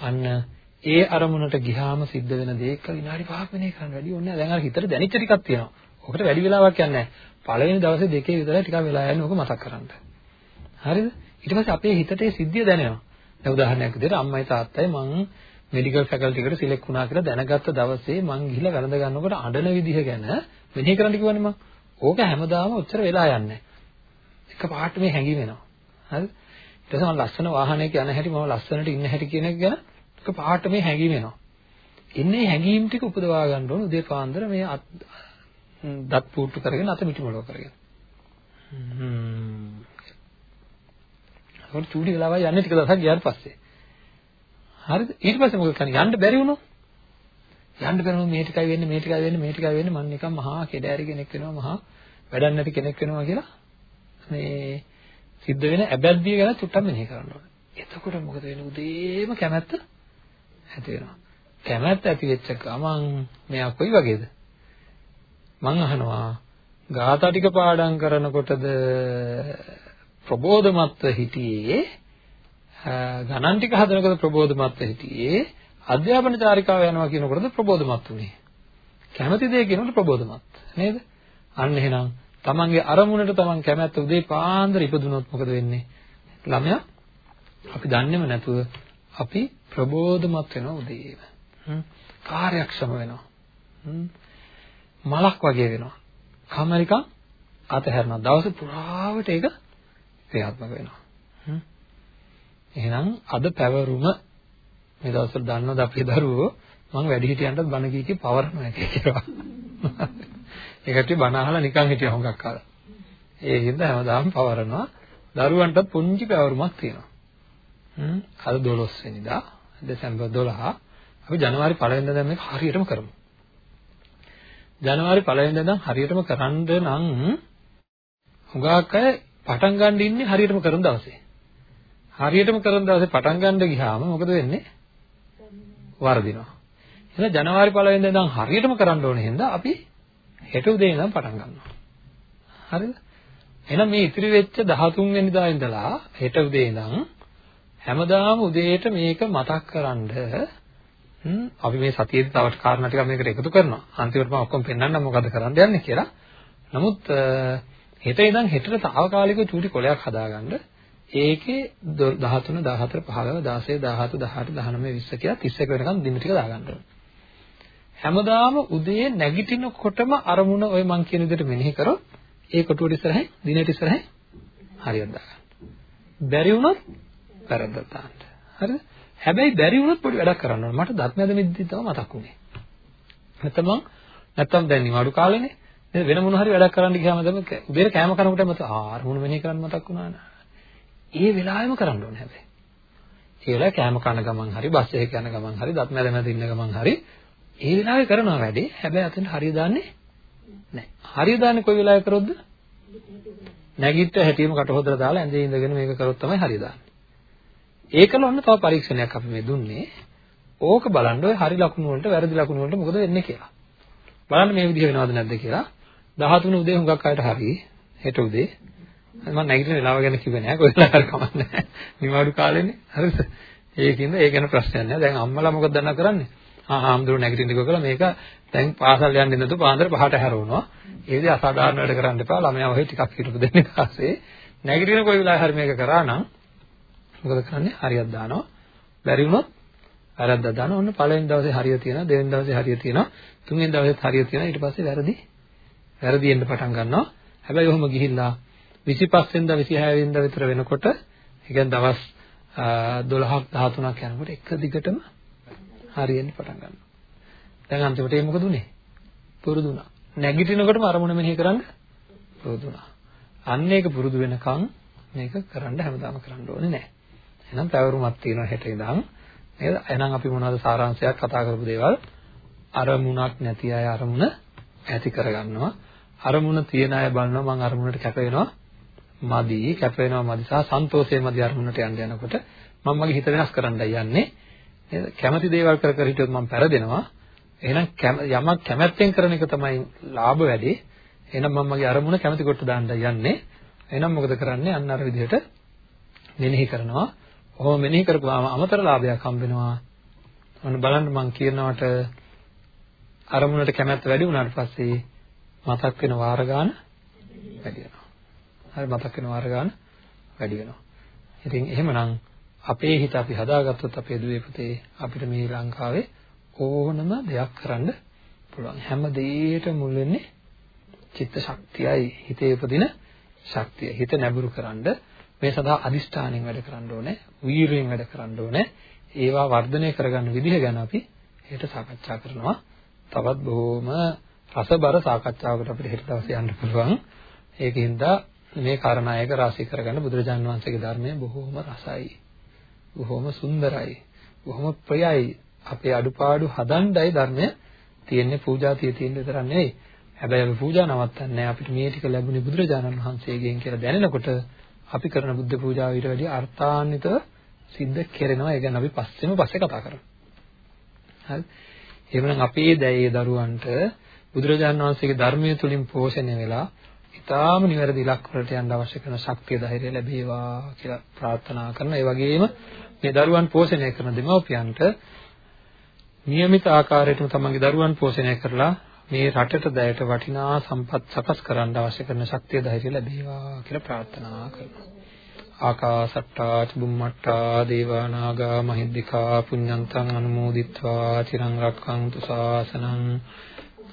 අන්න ඒ අරමුණට ගිහාම සිද්ධ වෙන දේ එක්ක විනාඩි 5ක් වෙනේ කරන්න වැඩි ඕනේ නැහැ. දැන් අර හිතට දැනෙච්ච ටිකක් තියෙනවා. ඔකට වැඩි වෙලාවක් යන්නේ නැහැ. පළවෙනි දවසේ දෙකේ විතරයි ටිකක් වෙලා යන්නේ ඔක මතක් කරගන්න. හරිද? ඊට පස්සේ අපේ හිතට ඒ සිද්ධිය දැනෙනවා. දැන් උදාහරණයක් විදිහට අම්මයි තාත්තයි මං මෙඩිකල් ෆැකල්ටි එකට සිලෙක්ට් වුණා කියලා දැනගත්ත දවසේ මං ගිහිල්ලා වැරඳ ගන්නකොට අඬන විදිහ ගැන මෙනෙහි කරන්න කිව්වනේ මං. ඕක හැමදාම ඔච්චර වෙලා යන්නේ එක පාට මේ හැංගීම එනවා. හරිද? ඊට පස්සේ මම ලස්සන වාහනයක යන හැටි මම ලස්සනට ඉන්න හැටි කියන එක ගැන එක පාට මේ හැංගීම එනවා. ඉන්නේ හැංගීම් ටික උපදවා ගන්න ඕන උදේ පාන්දර මේ දත් පුට්ටු කරගෙන අත මිටිමලව කරගෙන. හ්ම්. ඒක චූටි වෙලාවයි යන්නේ ටික දවසක් ගියාට පස්සේ. හරිද? ඊට පස්සේ මොකද කරන්නේ? යන්න බැරි වුණොත් යන්න බැරි වුණොත් මේ ටිකයි වෙන්නේ මේ ටිකයි වෙන්නේ මේ ටිකයි වෙන්නේ මම නිකන් මහා කෙඩෑරි කෙනෙක් වෙනවා මහා වැඩක් නැති කෙනෙක් වෙනවා කියලා මේ සිද්ධ වෙන ඇබැද්දිය ගැන චුට්ටක් මෙනෙහි කරන්න ඕනේ. එතකොට මොකද වෙන්නේ? උදේම කැමැත්ත ඇති වෙනවා. කැමැත්ත ඇති වෙච්ච ගමන් මෙයා කොයි වගේද? මං අහනවා ගාථා ටික පාඩම් කරනකොටද ප්‍රබෝධමත්ව හිටියේ ගණන් ටික හදනකොට ප්‍රබෝධමත්ව හිටියේ අධ්‍යාපන චාරිකාව යනවා කියනකොටද ප්‍රබෝධමත් උනේ කැමති දේ කියනකොට ප්‍රබෝධමත් නේද අන්න එහෙනම් තමන්ගේ අරමුණට තමන් කැමැත්ත උදේ පාන්දර ඉපදුනොත් මොකද වෙන්නේ? ළමයා අපි දන්නේම නැතුව අපි ප්‍රබෝධමත් වෙනවා උදේම. කාර්යක්ෂම වෙනවා. මලක් වගේ වෙනවා. කමරිකම් අතහැරනවා දවස පුරාවට ඒක ක්‍රියාත්මක වෙනවා. එහෙනම් අද පැවරුම මේ දවස්වල දන්නවද අපේ දරුවෝ? මම වැඩි හිටියන්ටත් බණ කී කී පවරනවා කියලා. ඒකට බණ අහලා නිකන් හිටියා හොඟක් කාලා. ඒ හින්දා හැමදාම පවරනවා. දරුවන්ටත් පුංචි පැවරුමක් තියෙනවා. හ්ම් අද 12 වෙනිදා දෙසැම්බර් 12 අපි ජනවාරි 1 වෙනිදා දැන් මේක හරියටම කරමු. ජනවාරි 1 වෙනිදා දැන් හරියටම කරන්න නම් හුඟක් අය පටන් ගන්න ඉන්නේ හරියටම කරන දවසේ. හරියටම කරන දවසේ පටන් ගන්න ගියාම මොකද වෙන්නේ? වර්ධිනවා. එහෙනම් ජනවාරි 1 වෙනිදා ඉඳන් හරියටම කරන්න ඕනේ හින්දා අපි හෙට උදේ ඉඳන් පටන් ගන්නවා. හරිද? එහෙනම් මේ ඉතිරි වෙච්ච 13 වෙනිදා ඉඳලා හෙට උදේ ඉඳන් හැමදාම උදේට මේක මතක් කරන්ඩ අපි මේ සතියේදී තව කාරණා ටිකක් මේකට එකතු කරනවා. අන්තිමට මම ඔක්කොම පෙන්නන්නම් මොකද කරන්න යන්නේ කියලා. නමුත් හෙට ඉඳන් හෙටට తాවකාලිකව චූටි කොලයක් හදාගන්න. ඒකේ 13 14 15 16 17 18 19 20 කියලා 31 වෙනකම් දින ටික දාගන්න ඕනේ. හැමදාම උදේ නැගිටිනකොටම අරමුණ ඔය මං කියන විදිහට මෙනෙහි කරොත් ඒ කොටුවට ඉස්සරහින් දිනේට ඉස්සරහින් හරියට දාගන්න. බැරි වුණොත් වැරද්දක් දාන්න. හරිද? හැබැයි බැරි වුණොත් පොඩි වැඩක් කරන්න ඕනේ. මට දත් මැද මිද්දි තමයි මතක් වුනේ. නැත්නම් නැත්නම් දැන් නිවාඩු කාලේනේ නේද වෙන මොන හරි වැඩක් කරන්න ගියාම තමයි උදේට කෑම කනකොට මත ආ අරමුණ මෙනෙහි කරන්න මතක් වුණා නා. ඒ වෙලාවෙම කරන්න ඕනේ හැබැයි. ඒ වෙලාවේ කෑම කන ගමන් හරි බස් එකේ යන ගමන් හරි දත් මැද මැද ඉන්න ගමන් හරි ඒ වෙලාවේ කරනවා වැඩේ. හැබැයි අතෙන් හරිය දාන්නේ නැහැ. හරිය දාන්නේ කොයි වෙලාවේ කරොත්ද? නැගිට හැටියම කට හොදලා දාලා ඇඳේ ඉඳගෙන මේක කරොත් තමයි හරිය දාන්නේ. ඒකල ඔන්න තව පරීක්ෂණයක් අපි මේ දුන්නේ. ඕක බලන්න ඔය හරි ලකුණු වලට වැරදි ලකුණු වලට මොකද වෙන්නේ කියලා. බලන්න මේ විදිහ වෙනවද නැද්ද කියලා. 13 උදේ හුඟක් අයට හරි හෙට උදේ මම නැගිටින වෙලාව ගැන කිව්වේ නෑ කොහෙලා හරි කමන්නේ නිවාඩු කාලෙනේ හරිද ඒකින්ද ඒ ගැන ප්‍රශ්නයක් නෑ දැන් අම්මලා මොකද දන්නා කරන්නේ ආ ආම්දුරු නැගිටින්නකෝ කියලා මේක දැන් පාසල් යන්න ඉන්නතු පාන්දර පහට හැරවනවා ඒ විදිහ අසාධාරණ වැඩ කරන්න එපා. ළමයා ඔය ටිකක් හිටපු දෙන්නේ ඊපස්සේ නැගිටින කොයි වෙලාවෙ හරි මේක කරා නම් මොකද කරන්නේ? හරියක් දානවා. බැරි වුණොත් වැරද්දක් දානවා. ඔන්න පළවෙනි දවසේ හරිය තියෙනවා. දෙවෙනි දවසේ හරිය තියෙනවා. තුන්වෙනි දවසේත් හරිය තියෙනවා. ඊට පස්සේ වැරදි. වැරදිෙන්න පටන් ගන්නවා. හැබැයි ඔහොම ගිහිල්ලා 25 වෙනිදා 26 වෙනිදා විතර වෙනකොට ඒ කියන්නේ දවස් 12ක් 13ක් යනකොට එක දිගටම හරියෙන්න පටන් ගන්නවා. දැන් අන්තිමට ඒ මොකද උනේ? පුරුදු වුණා. නැගිටිනකොටම අරමුණ මෙනෙහි කරන්න පුරුදු වුණා. අන්න ඒක පුරුදු වෙනකන් මේක කරන්න හැමදාම කරන්න ඕනේ නැහැ. එහෙනම් පැවරුමක් තියෙනවා හෙට ඉඳන් නේද? එහෙනම් අපි මොනවද සාරාංශයක් කතා කරපු දේවල් අරමුණක් නැති අය අරමුණ ඇති කරගන්නවා. අරමුණ තියන අය බලනවා මං අරමුණට කැප වෙනවා මදි කැප වෙනවා මදි සහ සන්තෝෂයේ මදි අරමුණට යන්න යනකොට මම මගේ හිත වෙනස් කරන්නයි යන්නේ නේද කැමති දේවල් කර කර හිටියොත් මම පෙරදෙනවා එහෙනම් යමක් කැමැත්තෙන් කරන එක තමයි ලාභ වැඩි. එහෙනම් මම මගේ අරමුණ කැමැති කොට දාන්න යන්නේ. එහෙනම් මොකද කරන්නේ? අන්න අර විදිහට මෙනෙහි කරනවා. ඔහොම මෙනෙහි කරපුවාම අමතර ලාභයක් හම්බ වෙනවා. ඔන්න බලන්න මම කියනවට අරමුණට කැමැත්ත වැඩි වුණාට පස්සේ මතක් වෙන වාර ගන්න වැඩි වෙනවා. හරි මතක් වෙන වාර ගන්න වැඩි වෙනවා. ඉතින් එහෙමනම් අපේ හිත අපි හදාගත්තොත් අපේ දුවේ පුතේ අපිට මේ ලංකාවේ ඕනම දෙයක් කරන්න පුළුවන්. හැම දෙයකටම මුල් වෙන්නේ චිත්ත ශක්තියයි හිතේ උපදින ශක්තිය. හිත නැඹුරු කරන්න මේ සඳහා අදිෂ්ඨානෙන් වැඩ කරන්න ඕනේ, වීරියෙන් වැඩ කරන්න ඕනේ. ඒවා වර්ධනය කරගන්න විදිහ ගැන අපි හෙට සාකච්ඡා කරනවා. තවත් බොහොම රසබර සාකච්ඡාවකට අපිට හෙට දවසේ යන්න පුළුවන්. ඒකින්ද මේ කාරණා එක රාශී කරගන්න බුදුරජාන් වහන්සේගේ ධර්මය බොහොම රසයි. බොහොම සුන්දරයි. බොහොම ප්‍රයයි. අපේ අඩුපාඩු හදන්නයි ධර්මය තියෙන්නේ පූජා තිය තියෙන විතරක් නෙවෙයි. හැබැයි අපි පූජා නවත්තන්නේ අපිට මේ ටික ලැබුණේ බුදුරජාණන් වහන්සේගෙන් කියලා දැනෙනකොට අපි කරන බුද්ධ පූජාව ඊට වැඩිය අර්ථාන්විතව සිද්ධ කෙරෙනවා. ඒ ගැන අපි පස්සෙම පස්සේ කතා කරමු. හරි. එහෙනම් අපේ දැයේ දරුවන්ට බුදුරජාණන් වහන්සේගේ ධර්මයේ තුලින් පෝෂණය වෙලා ඉතාම නිවැරදි ඉලක්ක වලට යන්න අවශ්‍ය කරන ශක්තිය ධෛර්යය ලැබේවා කියලා ප්‍රාර්ථනා කරනවා. ඒ වගේම මේ දරුවන් පෝෂණය කරන දෙමව්පියන්ට નિયમિત ආකාරයටම තමන්ගේ දරුවන් පෝෂණය කරලා මේ රටට දැයට වටිනා සම්පත් සකස් කරන්න අවශ්‍ය කරන ශක්තිය ධෛර්යය ලැබේවා කියලා ප්‍රාර්ථනා කරනවා. ආකාසට්ටා චුම්මට්ටා දේවා නාග මහිද්దికා පුඤ්ඤන්තං අනුමෝදිත්වා චිරං රක්ඛන්තු ශාසනං